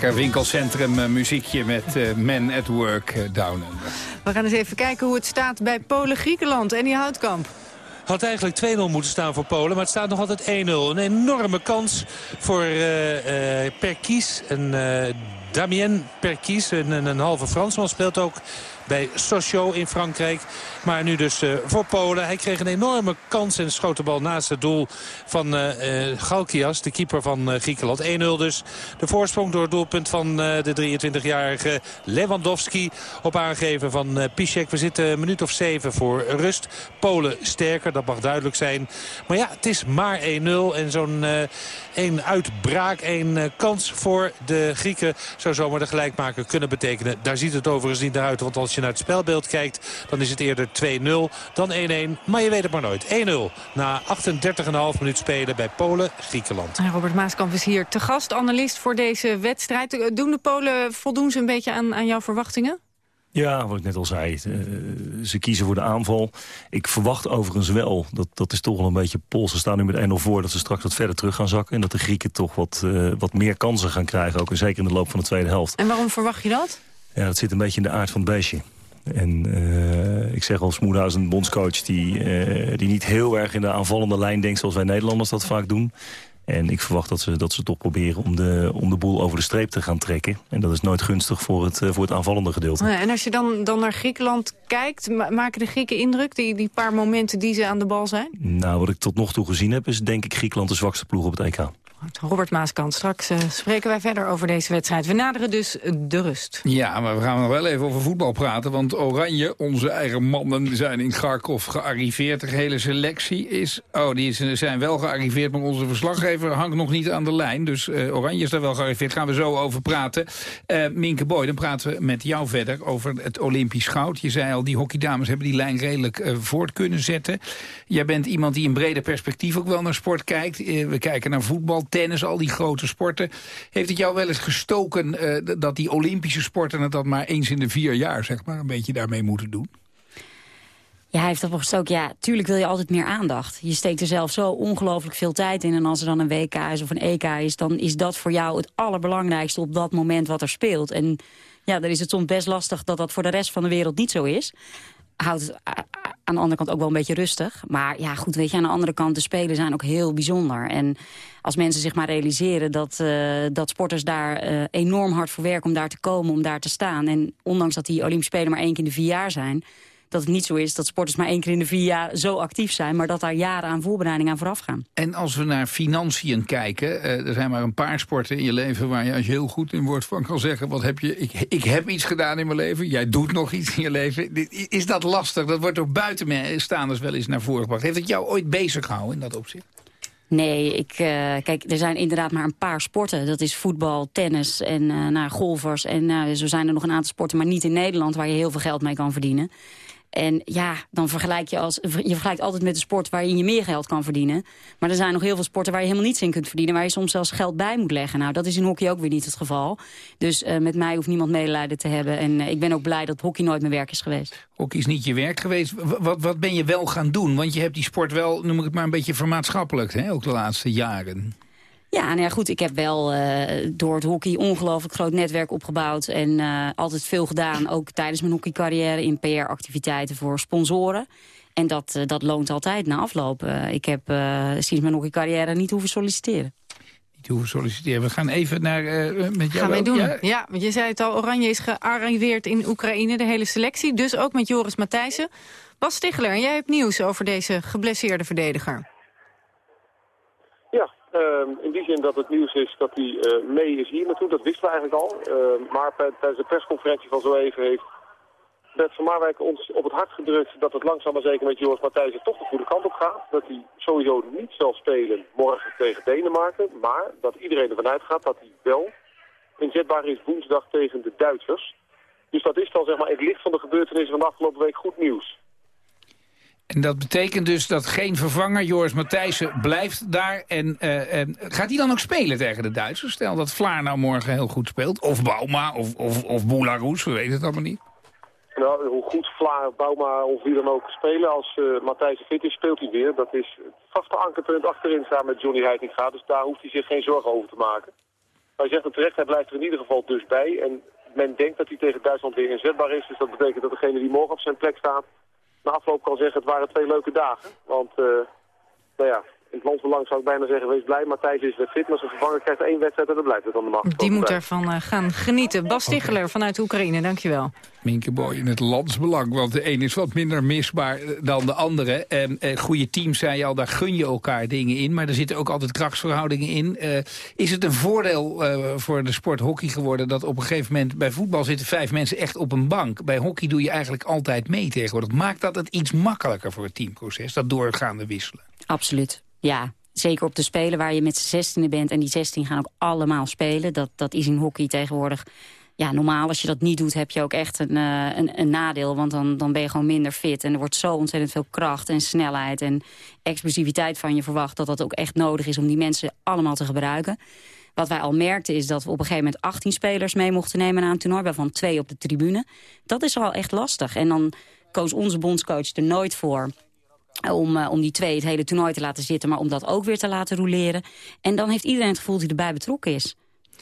Lekker winkelcentrum eh, muziekje met eh, Men at Work eh, Down Under. We gaan eens even kijken hoe het staat bij Polen-Griekenland en die houtkamp. Had eigenlijk 2-0 moeten staan voor Polen, maar het staat nog altijd 1-0. Een enorme kans voor eh eh Perkies. En, eh Damien Perkies, een, een, een halve Fransman, speelt ook bij Sochaux in Frankrijk. Maar nu dus voor Polen. Hij kreeg een enorme kans en schoot bal naast het doel van Galkias, de keeper van Griekenland. 1-0 dus. De voorsprong door het doelpunt van de 23-jarige Lewandowski op aangeven van Piszek. We zitten een minuut of zeven voor rust. Polen sterker, dat mag duidelijk zijn. Maar ja, het is maar 1-0 en zo'n een uitbraak, een kans voor de Grieken zou zomaar de gelijkmaker kunnen betekenen. Daar ziet het overigens niet naar uit, want als je naar het spelbeeld kijkt... dan is het eerder 2-0 dan 1-1. Maar je weet het maar nooit. 1-0 na 38,5 minuut spelen bij Polen-Griekenland. Robert Maaskamp is hier te gast, analist voor deze wedstrijd. Doen de Polen, voldoen ze een beetje aan, aan jouw verwachtingen? Ja, wat ik net al zei, uh, ze kiezen voor de aanval. Ik verwacht overigens wel, dat, dat is toch wel een beetje Pols. Ze staan nu met 1-0 voor dat ze straks wat verder terug gaan zakken. En dat de Grieken toch wat, uh, wat meer kansen gaan krijgen. Ook en zeker in de loop van de tweede helft. En waarom verwacht je dat? Ja, dat zit een beetje in de aard van het beestje. En uh, ik zeg al, Smoedhuis, een bondscoach die, die niet heel erg in de aanvallende lijn denkt... zoals wij Nederlanders dat vaak doen. En ik verwacht dat ze, dat ze toch proberen om de, om de boel over de streep te gaan trekken. En dat is nooit gunstig voor het, voor het aanvallende gedeelte. En als je dan, dan naar Griekenland kijkt, maken de Grieken indruk? Die, die paar momenten die ze aan de bal zijn? Nou, wat ik tot nog toe gezien heb, is denk ik Griekenland de zwakste ploeg op het EK. Robert Maaskant, straks uh, spreken wij verder over deze wedstrijd. We naderen dus de rust. Ja, maar we gaan nog wel even over voetbal praten. Want Oranje, onze eigen mannen, zijn in Kharkov gearriveerd. De hele selectie is... Oh, die zijn wel gearriveerd, maar onze verslaggever hangt nog niet aan de lijn. Dus uh, Oranje is daar wel gearriveerd. Gaan we zo over praten. Uh, Minke Boy, dan praten we met jou verder over het Olympisch goud. Je zei al, die hockeydames hebben die lijn redelijk voort kunnen zetten. Jij bent iemand die in breder perspectief ook wel naar sport kijkt. we kijken naar voetbal, tennis, al die grote sporten. Heeft het jou wel eens gestoken uh, dat die Olympische sporten... het dat maar eens in de vier jaar zeg maar, een beetje daarmee moeten doen? Ja, hij heeft dat gestoken. Ja, tuurlijk wil je altijd meer aandacht. Je steekt er zelf zo ongelooflijk veel tijd in. En als er dan een WK is of een EK is... dan is dat voor jou het allerbelangrijkste op dat moment wat er speelt. En ja, dan is het soms best lastig dat dat voor de rest van de wereld niet zo is. Houdt aan de andere kant ook wel een beetje rustig. Maar ja, goed, weet je, aan de andere kant, de Spelen zijn ook heel bijzonder. En als mensen zich maar realiseren dat, uh, dat sporters daar uh, enorm hard voor werken... om daar te komen, om daar te staan. En ondanks dat die Olympische Spelen maar één keer in de vier jaar zijn dat het niet zo is dat sporters maar één keer in de vier jaar zo actief zijn... maar dat daar jaren aan voorbereiding aan vooraf gaan. En als we naar financiën kijken... Uh, er zijn maar een paar sporten in je leven waar je als je heel goed in wordt van kan zeggen... wat heb je, ik, ik heb iets gedaan in mijn leven, jij doet nog iets in je leven. Is dat lastig? Dat wordt door buitenstaanders wel eens naar voren gebracht. Heeft het jou ooit bezig gehouden in dat opzicht? Nee, ik, uh, kijk, er zijn inderdaad maar een paar sporten. Dat is voetbal, tennis en uh, nou, golfers. En uh, zo zijn er nog een aantal sporten, maar niet in Nederland... waar je heel veel geld mee kan verdienen. En ja, dan vergelijk je als. Je vergelijkt altijd met de sport waarin je meer geld kan verdienen. Maar er zijn nog heel veel sporten waar je helemaal niets in kunt verdienen. Waar je soms zelfs geld bij moet leggen. Nou, dat is in hockey ook weer niet het geval. Dus uh, met mij hoeft niemand medelijden te hebben. En uh, ik ben ook blij dat hockey nooit mijn werk is geweest. Hockey is niet je werk geweest. Wat, wat ben je wel gaan doen? Want je hebt die sport wel, noem ik het maar, een beetje vermaatschappelijk. Hè? Ook de laatste jaren. Ja, nou ja, goed, ik heb wel uh, door het hockey ongelooflijk groot netwerk opgebouwd. En uh, altijd veel gedaan, ook tijdens mijn hockeycarrière... in PR-activiteiten voor sponsoren. En dat, uh, dat loont altijd na afloop. ik heb sinds mijn hockeycarrière niet hoeven solliciteren. Niet hoeven solliciteren. We gaan even naar met jou. Gaan wij doen. Ja? ja, want je zei het al, Oranje is gearriveerd in Oekraïne, de hele selectie. Dus ook met Joris Matthijssen. Bas Stigler, jij hebt nieuws over deze geblesseerde verdediger. Uh, in die zin dat het nieuws is dat hij uh, mee is hier naartoe. Dat wisten we eigenlijk al. Uh, maar tijdens de persconferentie van zo even heeft Bert van Marwijk ons op het hart gedrukt dat het langzaam maar zeker met Joris Matthijssen toch de goede kant op gaat. Dat hij sowieso niet zal spelen morgen tegen Denemarken. Maar dat iedereen ervan uitgaat dat hij wel inzetbaar is woensdag tegen de Duitsers. Dus dat is dan zeg maar het licht van de gebeurtenissen van de afgelopen week goed nieuws. En dat betekent dus dat geen vervanger, Joris Matthijssen, blijft daar. En uh, uh, gaat hij dan ook spelen tegen de Duitsers? Stel dat Vlaar nou morgen heel goed speelt. Of Bauma, of, of, of we weten het allemaal niet. Nou, hoe goed Vlaar, Bauma of wie dan ook spelen, als uh, Matthijssen fit is, speelt hij weer. Dat is het vaste ankerpunt achterin samen met Johnny Heitinga. Dus daar hoeft hij zich geen zorgen over te maken. Maar hij zegt het terecht, hij blijft er in ieder geval dus bij. En men denkt dat hij tegen Duitsland weer inzetbaar is. Dus dat betekent dat degene die morgen op zijn plek staat na afloop kan zeggen, het waren twee leuke dagen. Want uh, nou ja, in het landsbelang zou ik bijna zeggen, wees blij. Maar Thijs is weer fit, maar zijn vervanger krijgt één wedstrijd en dan blijft het dan de macht. Die moet ervan uh, gaan genieten. Bas Sticheler vanuit Oekraïne, dankjewel. Minkeboy in het landsbelang, want de een is wat minder misbaar dan de andere. Eh, eh, goede teams, zei je al, daar gun je elkaar dingen in. Maar er zitten ook altijd krachtsverhoudingen in. Eh, is het een voordeel voor de sport hockey geworden... dat op een gegeven moment bij voetbal zitten vijf mensen echt op een bank? Bij hockey doe je eigenlijk altijd mee tegenwoordig. Maakt dat het iets makkelijker voor het teamproces, dat doorgaande wisselen? Absoluut. Ja, zeker op de Spelen waar je met z'n zestiende bent... en die 16 gaan ook allemaal spelen. Dat, dat is in hockey tegenwoordig... Ja, normaal als je dat niet doet heb je ook echt een, uh, een, een, nadeel. Want dan, dan ben je gewoon minder fit. En er wordt zo ontzettend veel kracht en snelheid en explosiviteit van je verwacht... dat dat ook echt nodig is om die mensen allemaal te gebruiken. Wat wij al merkten is dat we op een gegeven moment 18 spelers mee mochten nemen aan een toernooi. Waarvan twee op de tribune. Dat is al echt lastig. En dan koos onze bondscoach er nooit voor om, uh, om die twee het hele toernooi te laten zitten... maar om dat ook weer te laten roleren. En dan heeft iedereen het gevoel dat hij erbij betrokken is.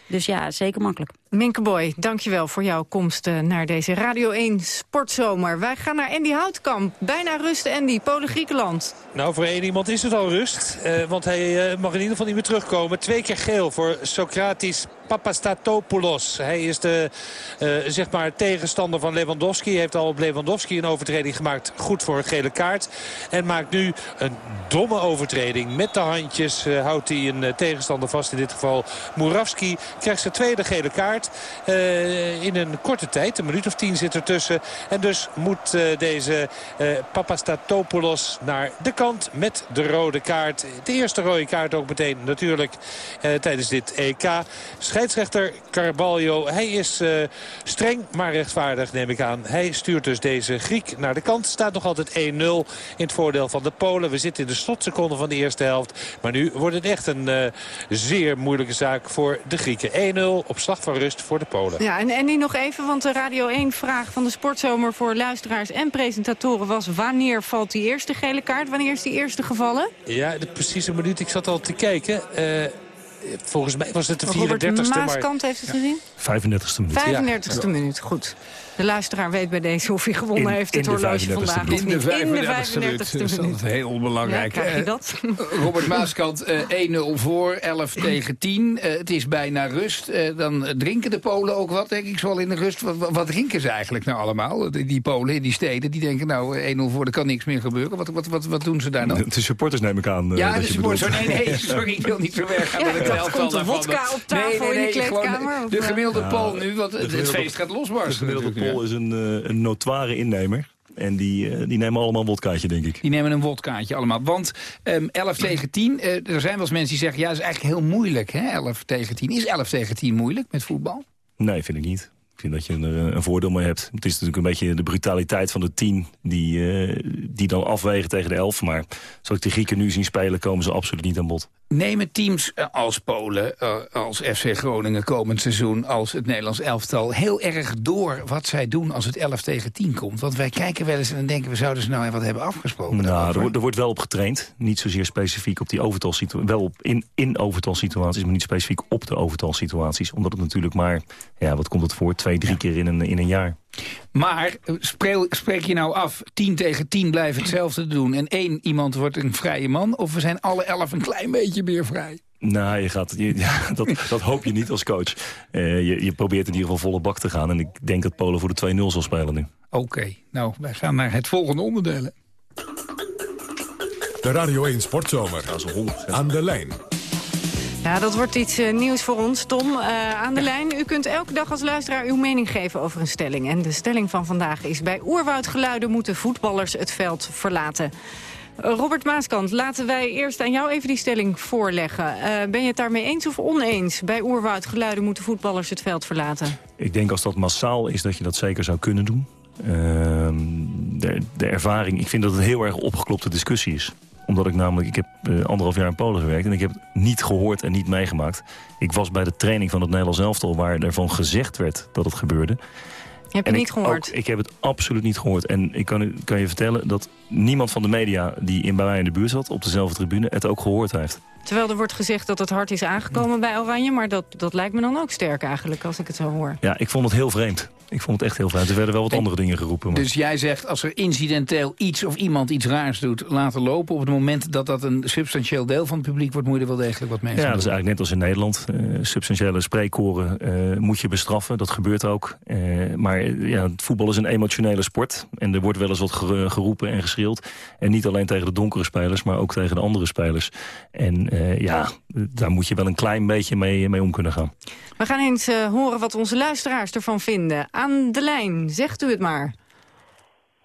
Dus ja, zeker makkelijk. Minke Boy, dankjewel voor jouw komst uh, naar deze Radio 1 Sportzomer. Wij gaan naar Andy Houtkamp. Bijna rust, Andy. Polen-Griekenland. Nou, voor één iemand is het al rust. Uh, want hij uh, mag in ieder geval niet meer terugkomen. Twee keer geel voor Socratis Papastatopoulos. Hij is de uh, zeg maar tegenstander van Lewandowski. Hij heeft al op Lewandowski een overtreding gemaakt. Goed voor een gele kaart. En maakt nu een domme overtreding. Met de handjes uh, houdt hij een uh, tegenstander vast. In dit geval Murawski. Krijgt zijn tweede gele kaart. in een korte tijd. Een minuut of tien zit ertussen. En dus moet deze Papastatopoulos naar de kant met de rode kaart. De eerste rode kaart ook meteen natuurlijk tijdens dit EK. Scheidsrechter Carballo, hij is uh, streng, maar rechtvaardig neem ik aan. Hij stuurt dus deze Griek naar de kant. Staat nog altijd 1-0 in het voordeel van de Polen. We zitten in de slotseconde van de eerste helft. Maar nu wordt het echt een uh, zeer moeilijke zaak voor de Grieken. 1-0 op slag van rust voor de Polen. Ja, en, en nu nog even, want de Radio 1-vraag van de Sportzomer... voor luisteraars en presentatoren was... wanneer valt die eerste gele kaart? Wanneer is die eerste gevallen? Ja, de precieze minuut. Ik zat al te kijken... Uh, volgens mij was het de 34ste. Robert Maaskant heeft het gezien? 35ste minuut. 35ste ja. minuut, goed. De luisteraar weet bij deze of hij gewonnen in, heeft het horloge vandaag. In de 35ste minuut. Dat is heel belangrijk. Ja, krijg je dat? Uh, Robert Maaskant, uh, 1-0 voor, 11 tegen 10. Uh, het is bijna rust. Uh, dan drinken de Polen ook wat, denk ik, zoal in de rust. Wat, wat drinken ze eigenlijk nou allemaal? Die, die Polen in die steden, die denken nou 1-0 voor, er kan niks meer gebeuren. Wat, wat, wat, wat doen ze daar dan? De supporters neem ik aan. ja, de supporters. Nee, nee, sorry, ik wil niet zo weg gaan. Ja, dat komt een wodka op tafel nee, nee, nee, in je kleedkamer? De gemiddelde Pool nu, want het, het feest gaat losbarsten. Is een, uh, een notoire innemer. En die, uh, die nemen allemaal een wodkaatje, denk ik. Die nemen een wodkaatje allemaal. Want um, 11 tegen 10, uh, er zijn wel eens mensen die zeggen... ja, dat is eigenlijk heel moeilijk, hè, 11 tegen 10. Is 11 tegen 10 moeilijk met voetbal? Nee, vind ik niet. Ik vind dat je er een voordeel mee hebt. Het is natuurlijk een beetje de brutaliteit van de tien die, uh, die dan afwegen tegen de elf. Maar zoals ik de Grieken nu zien spelen, komen ze absoluut niet aan bod. Nemen teams als Polen, uh, als FC Groningen komend seizoen... als het Nederlands elftal heel erg door wat zij doen als het 11 tegen 10 komt? Want wij kijken wel eens en dan denken we... zouden ze nou wat hebben afgesproken? Nou, er, er, wordt wel op getraind. Niet zozeer specifiek op die overtalsituaties. Wel op in, in overtalsituaties, maar niet specifiek op de overtalsituaties. Omdat het natuurlijk maar, ja, wat komt het voor? Twee, drie ja. keer in een, in een jaar. Maar spreek, spreek je nou af, 10 tegen 10 blijven hetzelfde doen... en één iemand wordt een vrije man? Of we zijn alle elf een klein beetje meer vrij? Nou, je gaat, je, ja, dat, dat hoop je niet als coach. Uh, je, je probeert in ieder geval volle bak te gaan. En ik denk dat Polen voor de 2-0 zal spelen nu. Oké, okay, nou, wij gaan naar het volgende onderdeel. De Radio 1 Sportzomer. Aan de lijn. Ja, dat wordt iets uh, nieuws voor ons. Tom, uh, aan de lijn. U kunt elke dag als luisteraar uw mening geven over een stelling. En de stelling van vandaag is... bij oerwoudgeluiden moeten voetballers het veld verlaten. Uh, Robert Maaskant, laten wij eerst aan jou even die stelling voorleggen. ben je het daarmee eens of oneens? Bij oerwoudgeluiden moeten voetballers het veld verlaten. Ik denk als dat massaal is dat je dat zeker zou kunnen doen. Ehm, de, de ervaring, ik vind dat het een heel erg opgeklopte discussie is omdat ik namelijk, ik heb uh, anderhalf jaar in Polen gewerkt... en ik heb het niet gehoord en niet meegemaakt. Ik was bij de training van het Nederlands elftal... waar ervan gezegd werd dat het gebeurde. Heb je en niet ik, gehoord? Ook, ik heb het absoluut niet gehoord. En ik kan, kan je vertellen dat niemand van de media... die in, bij mij in de buurt zat, op dezelfde tribune, het ook gehoord heeft. Terwijl er wordt gezegd dat het hard is aangekomen bij Oranje... maar dat, dat lijkt me dan ook sterk eigenlijk, als ik het zo hoor. Ja, ik vond het heel vreemd. Ik vond het echt heel vreemd. Er werden wel wat andere dingen geroepen. Maar... Dus jij zegt, als er incidenteel iets of iemand iets raars doet... laten lopen op het moment dat dat een substantieel deel van het publiek wordt... moet je er wel degelijk wat mee Ja, dat is eigenlijk net als in Nederland. Uh, substantiële spreekkoren uh, moet je bestraffen. Dat gebeurt ook. Uh, maar ja, het voetbal is een emotionele sport. En er wordt wel eens wat geroepen en En niet alleen tegen de donkere spelers, maar ook tegen de andere spelers. En ja, daar moet je wel een klein beetje mee, mee om kunnen gaan. We gaan eens horen wat onze luisteraars ervan vinden aan de lijn. Zegt u het maar.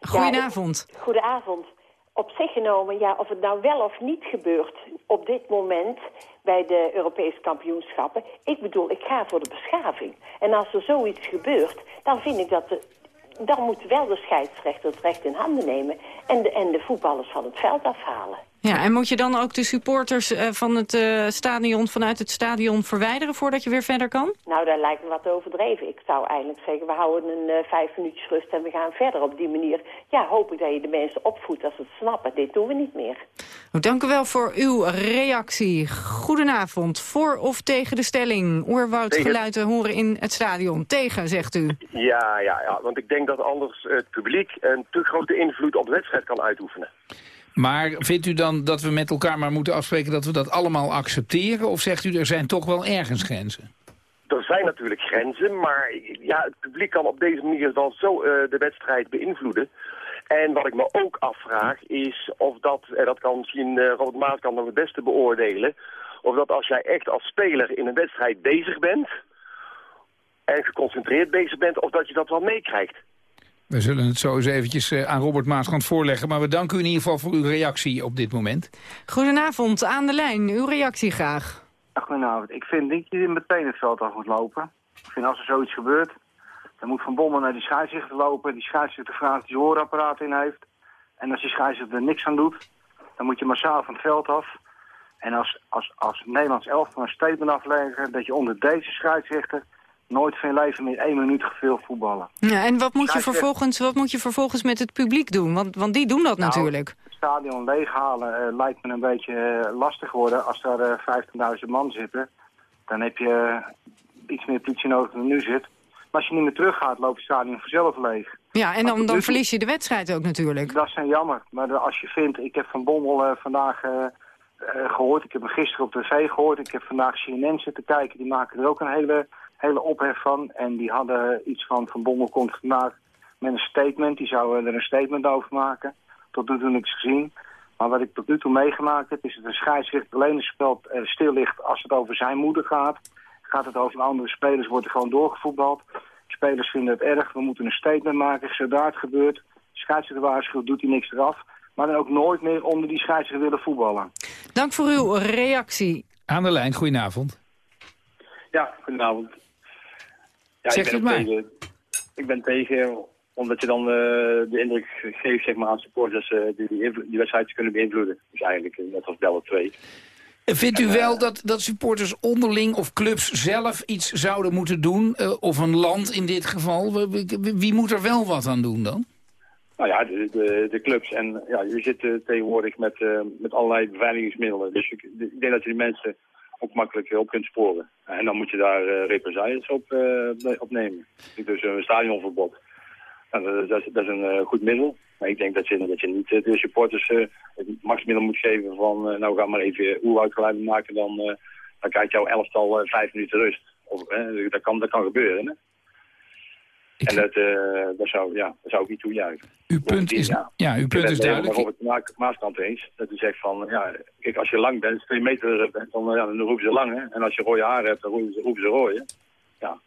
Goedenavond. Ja, goedenavond. Op zich genomen, ja, of het nou wel of niet gebeurt op dit moment bij de Europese kampioenschappen. Ik bedoel, ik ga voor de beschaving. En als er zoiets gebeurt, dan vind ik dat de, dan moet wel de scheidsrechter het recht in handen nemen en de, en de voetballers van het veld afhalen. Ja, en moet je dan ook de supporters uh, van het uh, stadion, vanuit het stadion verwijderen voordat je weer verder kan? Nou, dat lijkt me wat overdreven. Ik zou eigenlijk zeggen, we houden een uh, vijf minuutjes rust en we gaan verder op die manier. Ja, hoop ik dat je de mensen opvoedt als ze het snappen. Dit doen we niet meer. Nou, dank u wel voor uw reactie. Goedenavond. Voor of tegen de stelling? Oerwoudgeluiden horen in het stadion. Tegen, zegt u. Ja, ja, ja, want ik denk dat anders het publiek een te grote invloed op de wedstrijd kan uitoefenen. Maar vindt u dan dat we met elkaar maar moeten afspreken dat we dat allemaal accepteren? Of zegt u er zijn toch wel ergens grenzen? Er zijn natuurlijk grenzen, maar ja, het publiek kan op deze manier dan zo uh, de wedstrijd beïnvloeden. En wat ik me ook afvraag is of dat, en dat kan misschien uh, Robert Maas kan dan het beste beoordelen, of dat als jij echt als speler in een wedstrijd bezig bent en geconcentreerd bezig bent, of dat je dat wel meekrijgt. We zullen het zo eens eventjes uh, aan Robert Maasgrand voorleggen. Maar we danken u in ieder geval voor uw reactie op dit moment. Goedenavond, aan de lijn. Uw reactie graag. Goedenavond. Ik vind niet dat je meteen het veld af moet lopen. Ik vind als er zoiets gebeurt, dan moet Van Bommel naar die scheidsrechter lopen. Die scheidsrechter vraagt hij hoorapparaat in heeft. En als die scheidsrechter er niks aan doet, dan moet je massaal van het veld af. En als, als, als Nederlands elftal een statement afleggen dat je onder deze scheidsrechter nooit van je leven meer één minuut geveel voetballen. Ja, en wat moet, je vervolgens, wat moet je vervolgens met het publiek doen? Want, want die doen dat nou, natuurlijk. Het stadion leeghalen uh, lijkt me een beetje uh, lastig worden. Als daar uh, 50.000 man zitten, dan heb je iets meer politie nodig dan nu zit. Maar als je niet meer teruggaat, loopt het stadion vanzelf leeg. Ja, en dan, dan verlies je de wedstrijd ook natuurlijk. Dat is jammer. Maar als je vindt, ik heb Van Bommel vandaag gehoord. Ik heb hem gisteren op tv gehoord. Ik heb vandaag CNN zitten kijken. Die maken er ook een hele hele ophef van. En die hadden iets van Van Bommel komt vandaag met een statement. Die zouden er een statement over maken. Tot nu toe niks gezien. Maar wat ik tot nu toe meegemaakt heb, is dat een scheidsrechter alleen een spel stil ligt als het over zijn moeder gaat. Gaat het over andere spelers, wordt er gewoon doorgevoetbald. Spelers vinden het erg, we moeten een statement maken. Zodra het gebeurt, de scheidsrechter waarschuwt, doet hij niks eraf. Maar dan ook nooit meer onder die scheidsrechter willen voetballen. Dank voor uw reactie. Aan de lijn, goedenavond. Ja, goedenavond. Ja, zeg ik het maar. Tegen, ik ben tegen, omdat je dan uh, de indruk geeft zeg maar, aan supporters uh, die, die, die wedstrijd kunnen beïnvloeden. Dus eigenlijk uh, net als Bellen 2. Vindt u wel dat, dat supporters onderling of clubs zelf iets zouden moeten doen? of een land in dit geval? Wie, wie moet er wel wat aan doen dan? Nou ja, de, de, de clubs. En ja, je zit tegenwoordig met, met allerlei beveiligingsmiddelen. Dus ik, ik denk dat je die mensen ook makkelijk op kunt sporen. En dan moet je daar uh, represailles op, uh, nemen. Dus een stadionverbod. Nou, dat, is, een uh, goed middel. Maar ik denk dat je, dat je niet de supporters het maximiddel moet geven van... nou, ga maar even oerwoudgeluiden maken, dan, dan krijgt jouw elftal vijf minuten rust. Of, dat, kan, dat kan gebeuren, hè? En dat, uh, dat, zou, ja, dat zou ik niet toejuichen. Uw punt is, ja, ja uw punt is duidelijk. Ik ben het Maaskant eens. Dat u zegt van, ja, kijk, als je lang bent, twee meter bent, dan, ja, dan roepen ze lang. Hè? En als je rode haar hebt, dan roepen ze, roepen ze rooien. Ja.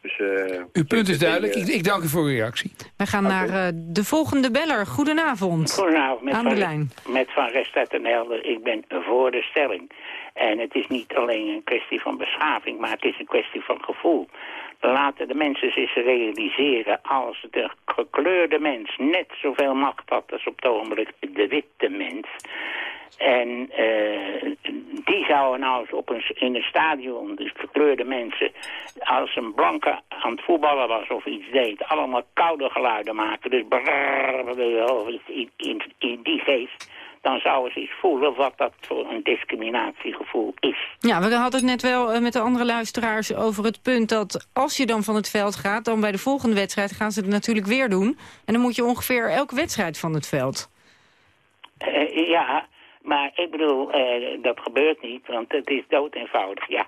Dus, uh, uw punt is duidelijk. Ik, ik, dank u voor uw reactie. We gaan okay. naar uh, de volgende beller. Goedenavond. Goedenavond. Met Aan van, de lijn. Met Van Restad en Helder. Ik ben voor de stelling. En het is niet alleen een kwestie van beschaving, maar het is een kwestie van gevoel laten de mensen zich realiseren als de gekleurde mens net zoveel macht had als op het ogenblik de witte mens. En uh, die zouden nou op een, in een stadion, dus gekleurde mensen, als een blanke aan het voetballen was of iets deed, allemaal koude geluiden maken. Dus brrr, in, in, in die geest dan zouden ze eens voelen wat dat voor een discriminatiegevoel is. Ja, we hadden het net wel eh, met de andere luisteraars over het punt dat als je dan van het veld gaat, dan bij de volgende wedstrijd gaan ze het natuurlijk weer doen. En dan moet je ongeveer elke wedstrijd van het veld. Eh, ja, maar ik bedoel, eh, dat gebeurt niet, want het is dood eenvoudig. Ja.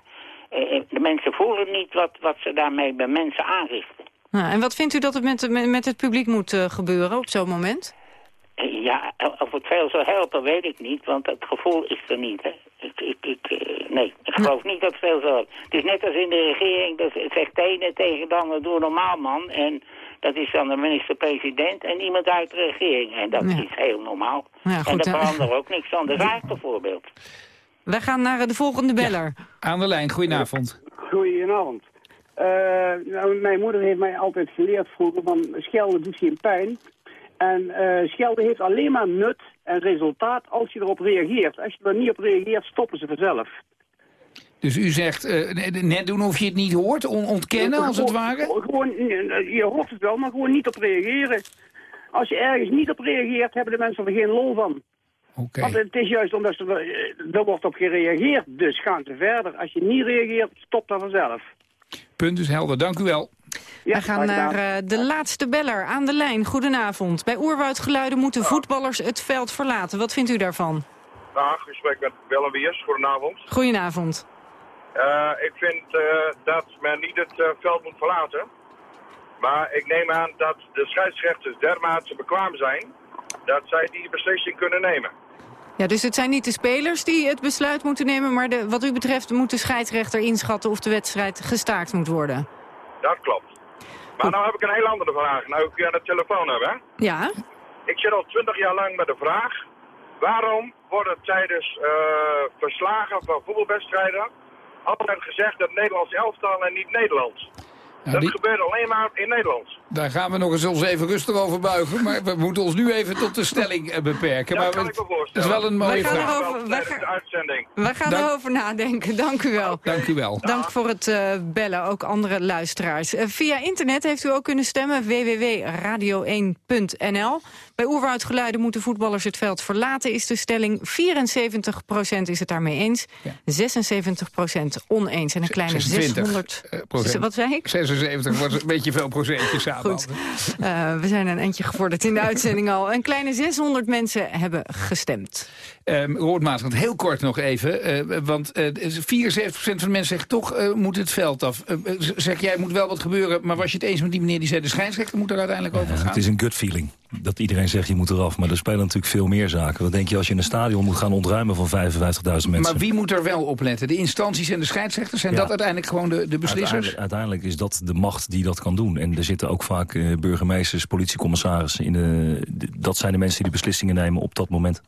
De mensen voelen niet wat, wat ze daarmee bij mensen aanrichten. Nou, en wat vindt u dat het met, met, het publiek moet gebeuren op zo'n moment? Ja, of het veel zou helpen, weet ik niet, want het gevoel is er niet. Hè. Ik, ik, ik, eh, nee, ik geloof niet dat het veel zou helpen. Het is net als in de regering, dat zegt de ene tegen de ander, doe normaal man. En dat is dan de minister-president en iemand uit de regering. En dat is heel normaal. Ja, en daar hè. verandert ook niks aan. De zaak bijvoorbeeld. Wij gaan naar eh, de volgende beller. Aan de lijn, goedenavond. Goedenavond. Eh, nou, mijn moeder heeft mij altijd geleerd vroeger van schelden doet geen pijn. En eh schelden heeft alleen maar nut en resultaat als je erop reageert. Als je er niet op reageert, stoppen ze vanzelf. Dus u zegt, eh, net doen of je het niet hoort, on- ontkennen als het ware? Gewoon, eh, je hoort het wel, maar gewoon niet op reageren. Als je ergens niet op reageert, hebben de mensen er geen lol van. Want het is juist omdat ze er wordt op gereageerd, dus gaan ze verder. Als je niet reageert, stopt dat vanzelf. Punt is helder, dank u wel. Wij gaan naar eh, de laatste beller aan de lijn. Goedenavond. Bij Oerwoudgeluiden moeten voetballers het veld verlaten. Wat vindt u daarvan? Dag, u spreekt met Willem Wiers. Goedenavond. Goedenavond. Eh, ik vind eh, dat men niet het veld moet verlaten. Maar ik neem aan dat de scheidsrechters dermate bekwaam zijn... dat zij die beslissing kunnen nemen. Ja, dus het zijn niet de spelers die het besluit moeten nemen... maar de, wat u betreft moet de scheidsrechter inschatten of de wedstrijd gestaakt moet worden. Dat klopt. Maar nou heb ik een heel andere vraag. Nou ik u aan de telefoon heb, hè. Ja? Ik zit al twintig jaar lang met de vraag... waarom worden tijdens eh, verslagen van voetbalwedstrijden... altijd gezegd dat Nederlands elftal en niet Nederlands? Ja, dat die- gebeurt alleen maar in Nederland. Daar gaan we nog eens ons even rustig over buigen. Maar we moeten ons nu even tot de stelling eh, beperken. Ja, maar kan we- ik me dat is wel een mooie Wij gaan vraag. erover- wij gaan- uitzending. Dank- erover nadenken. Dank u wel. Dank u wel. Dank voor het eh, bellen, ook andere luisteraars. Eh, via internet heeft u ook kunnen stemmen, www.radio1.nl. Bij Oerwoudgeluiden moeten voetballers het veld verlaten, is de stelling. 74% is het daarmee eens, 76% oneens. En een kleine 26 600... eh, procent. Wat zei ik? 76 was een beetje veel procentjes samen. Goed. Eh, we zijn een eindje gevorderd in de uitzending al. Een kleine 600 mensen hebben gestemd. Um, Roord want heel kort nog even. eh, want eh 74% van de mensen zegt toch eh, moet het veld af. Eh, eh, zeg jij moet wel wat gebeuren, maar was je het eens met die meneer die zei de scheidsrechter moet er uiteindelijk over gaan? Het is een gut feeling. Dat iedereen zegt je moet eraf. Maar er spelen natuurlijk veel meer zaken. Wat denk je als je in een stadion moet gaan ontruimen van 55.000 mensen? Maar wie moet er wel op letten? De instanties en de scheidsrechters? Zijn Ja. dat uiteindelijk gewoon de, de beslissers? Uiteindelijk, uiteindelijk is dat de macht die dat kan doen. En er zitten ook vaak eh, burgemeesters, politiecommissarissen. In de, de- dat zijn de mensen die de beslissingen nemen op dat moment.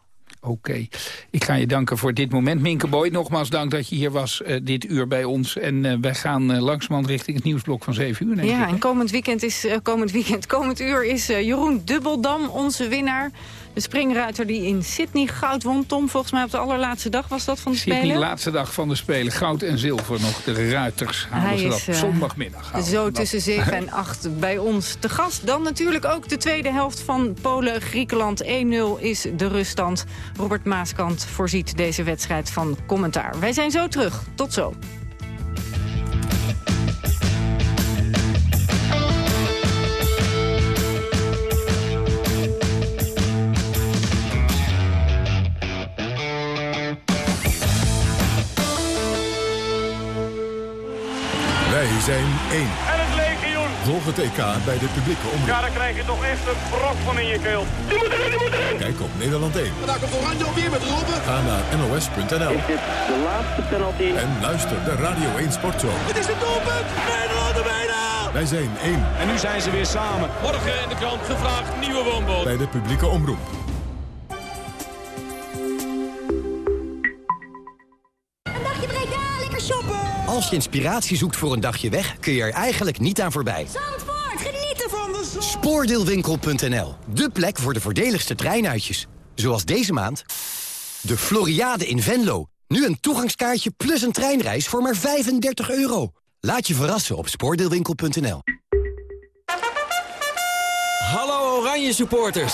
Oké. Ik ga je danken voor dit moment. Minke Boy, nogmaals dank dat je hier was eh, dit uur bij ons. En eh, wij gaan eh, langzamerhand richting het nieuwsblok van 7 uur. Ja, ik, en komend weekend is komend weekend, komend uur is Jeroen Dubbeldam onze winnaar. De springruiter die in Sydney goud won. Tom, volgens mij op de allerlaatste dag was dat van de Sydney, Spelen. laatste dag van de Spelen. Goud en zilver nog. De ruiters halen ze dat eh, zondagmiddag. Zo dat. tussen 7 en 8 bij ons te gast. Dan natuurlijk ook de tweede helft van Polen-Griekenland. 1-0 is de ruststand. Robert Maaskant voorziet deze wedstrijd van commentaar. Wij zijn zo terug. Tot zo. Zijn één. En het legioen. Volg het EK bij de publieke omroep. Ja, dan krijg je toch echt een brok van in je keel. Die moet erin, die moet erin. Kijk op Nederland 1. Vandaag komt Oranje alweer met Robben. Ga naar nos.nl. Is dit de laatste penalty? En luister de Radio 1 Sportshow. Het is een doelpunt. Nederland er bijna. Wij zijn één En nu zijn ze weer samen. Morgen in de krant gevraagd nieuwe woonboot. bij de publieke omroep. Als je inspiratie zoekt voor een dagje weg, kun je er eigenlijk niet aan voorbij. Zandvoort, genieten van de zon! Spoordeelwinkel.nl, de plek voor de voordeligste treinuitjes. Zoals deze maand de Floriade in Venlo. Nu een toegangskaartje plus een treinreis voor maar 35 euro. Laat je verrassen op spoordeelwinkel.nl. Hallo Oranje supporters.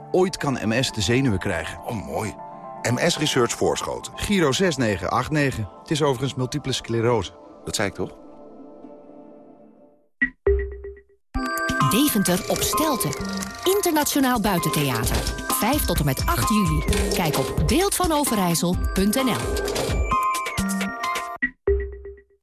Ooit kan MS de zenuwen krijgen. Oh, mooi. MS Research Voorschoten. Giro 6989. Het is overigens multiple sclerose. Dat zei ik toch? Deventer op Stelten. Internationaal Buitentheater. 5 tot en met 8 juli. Kijk op beeldvanoverijssel.nl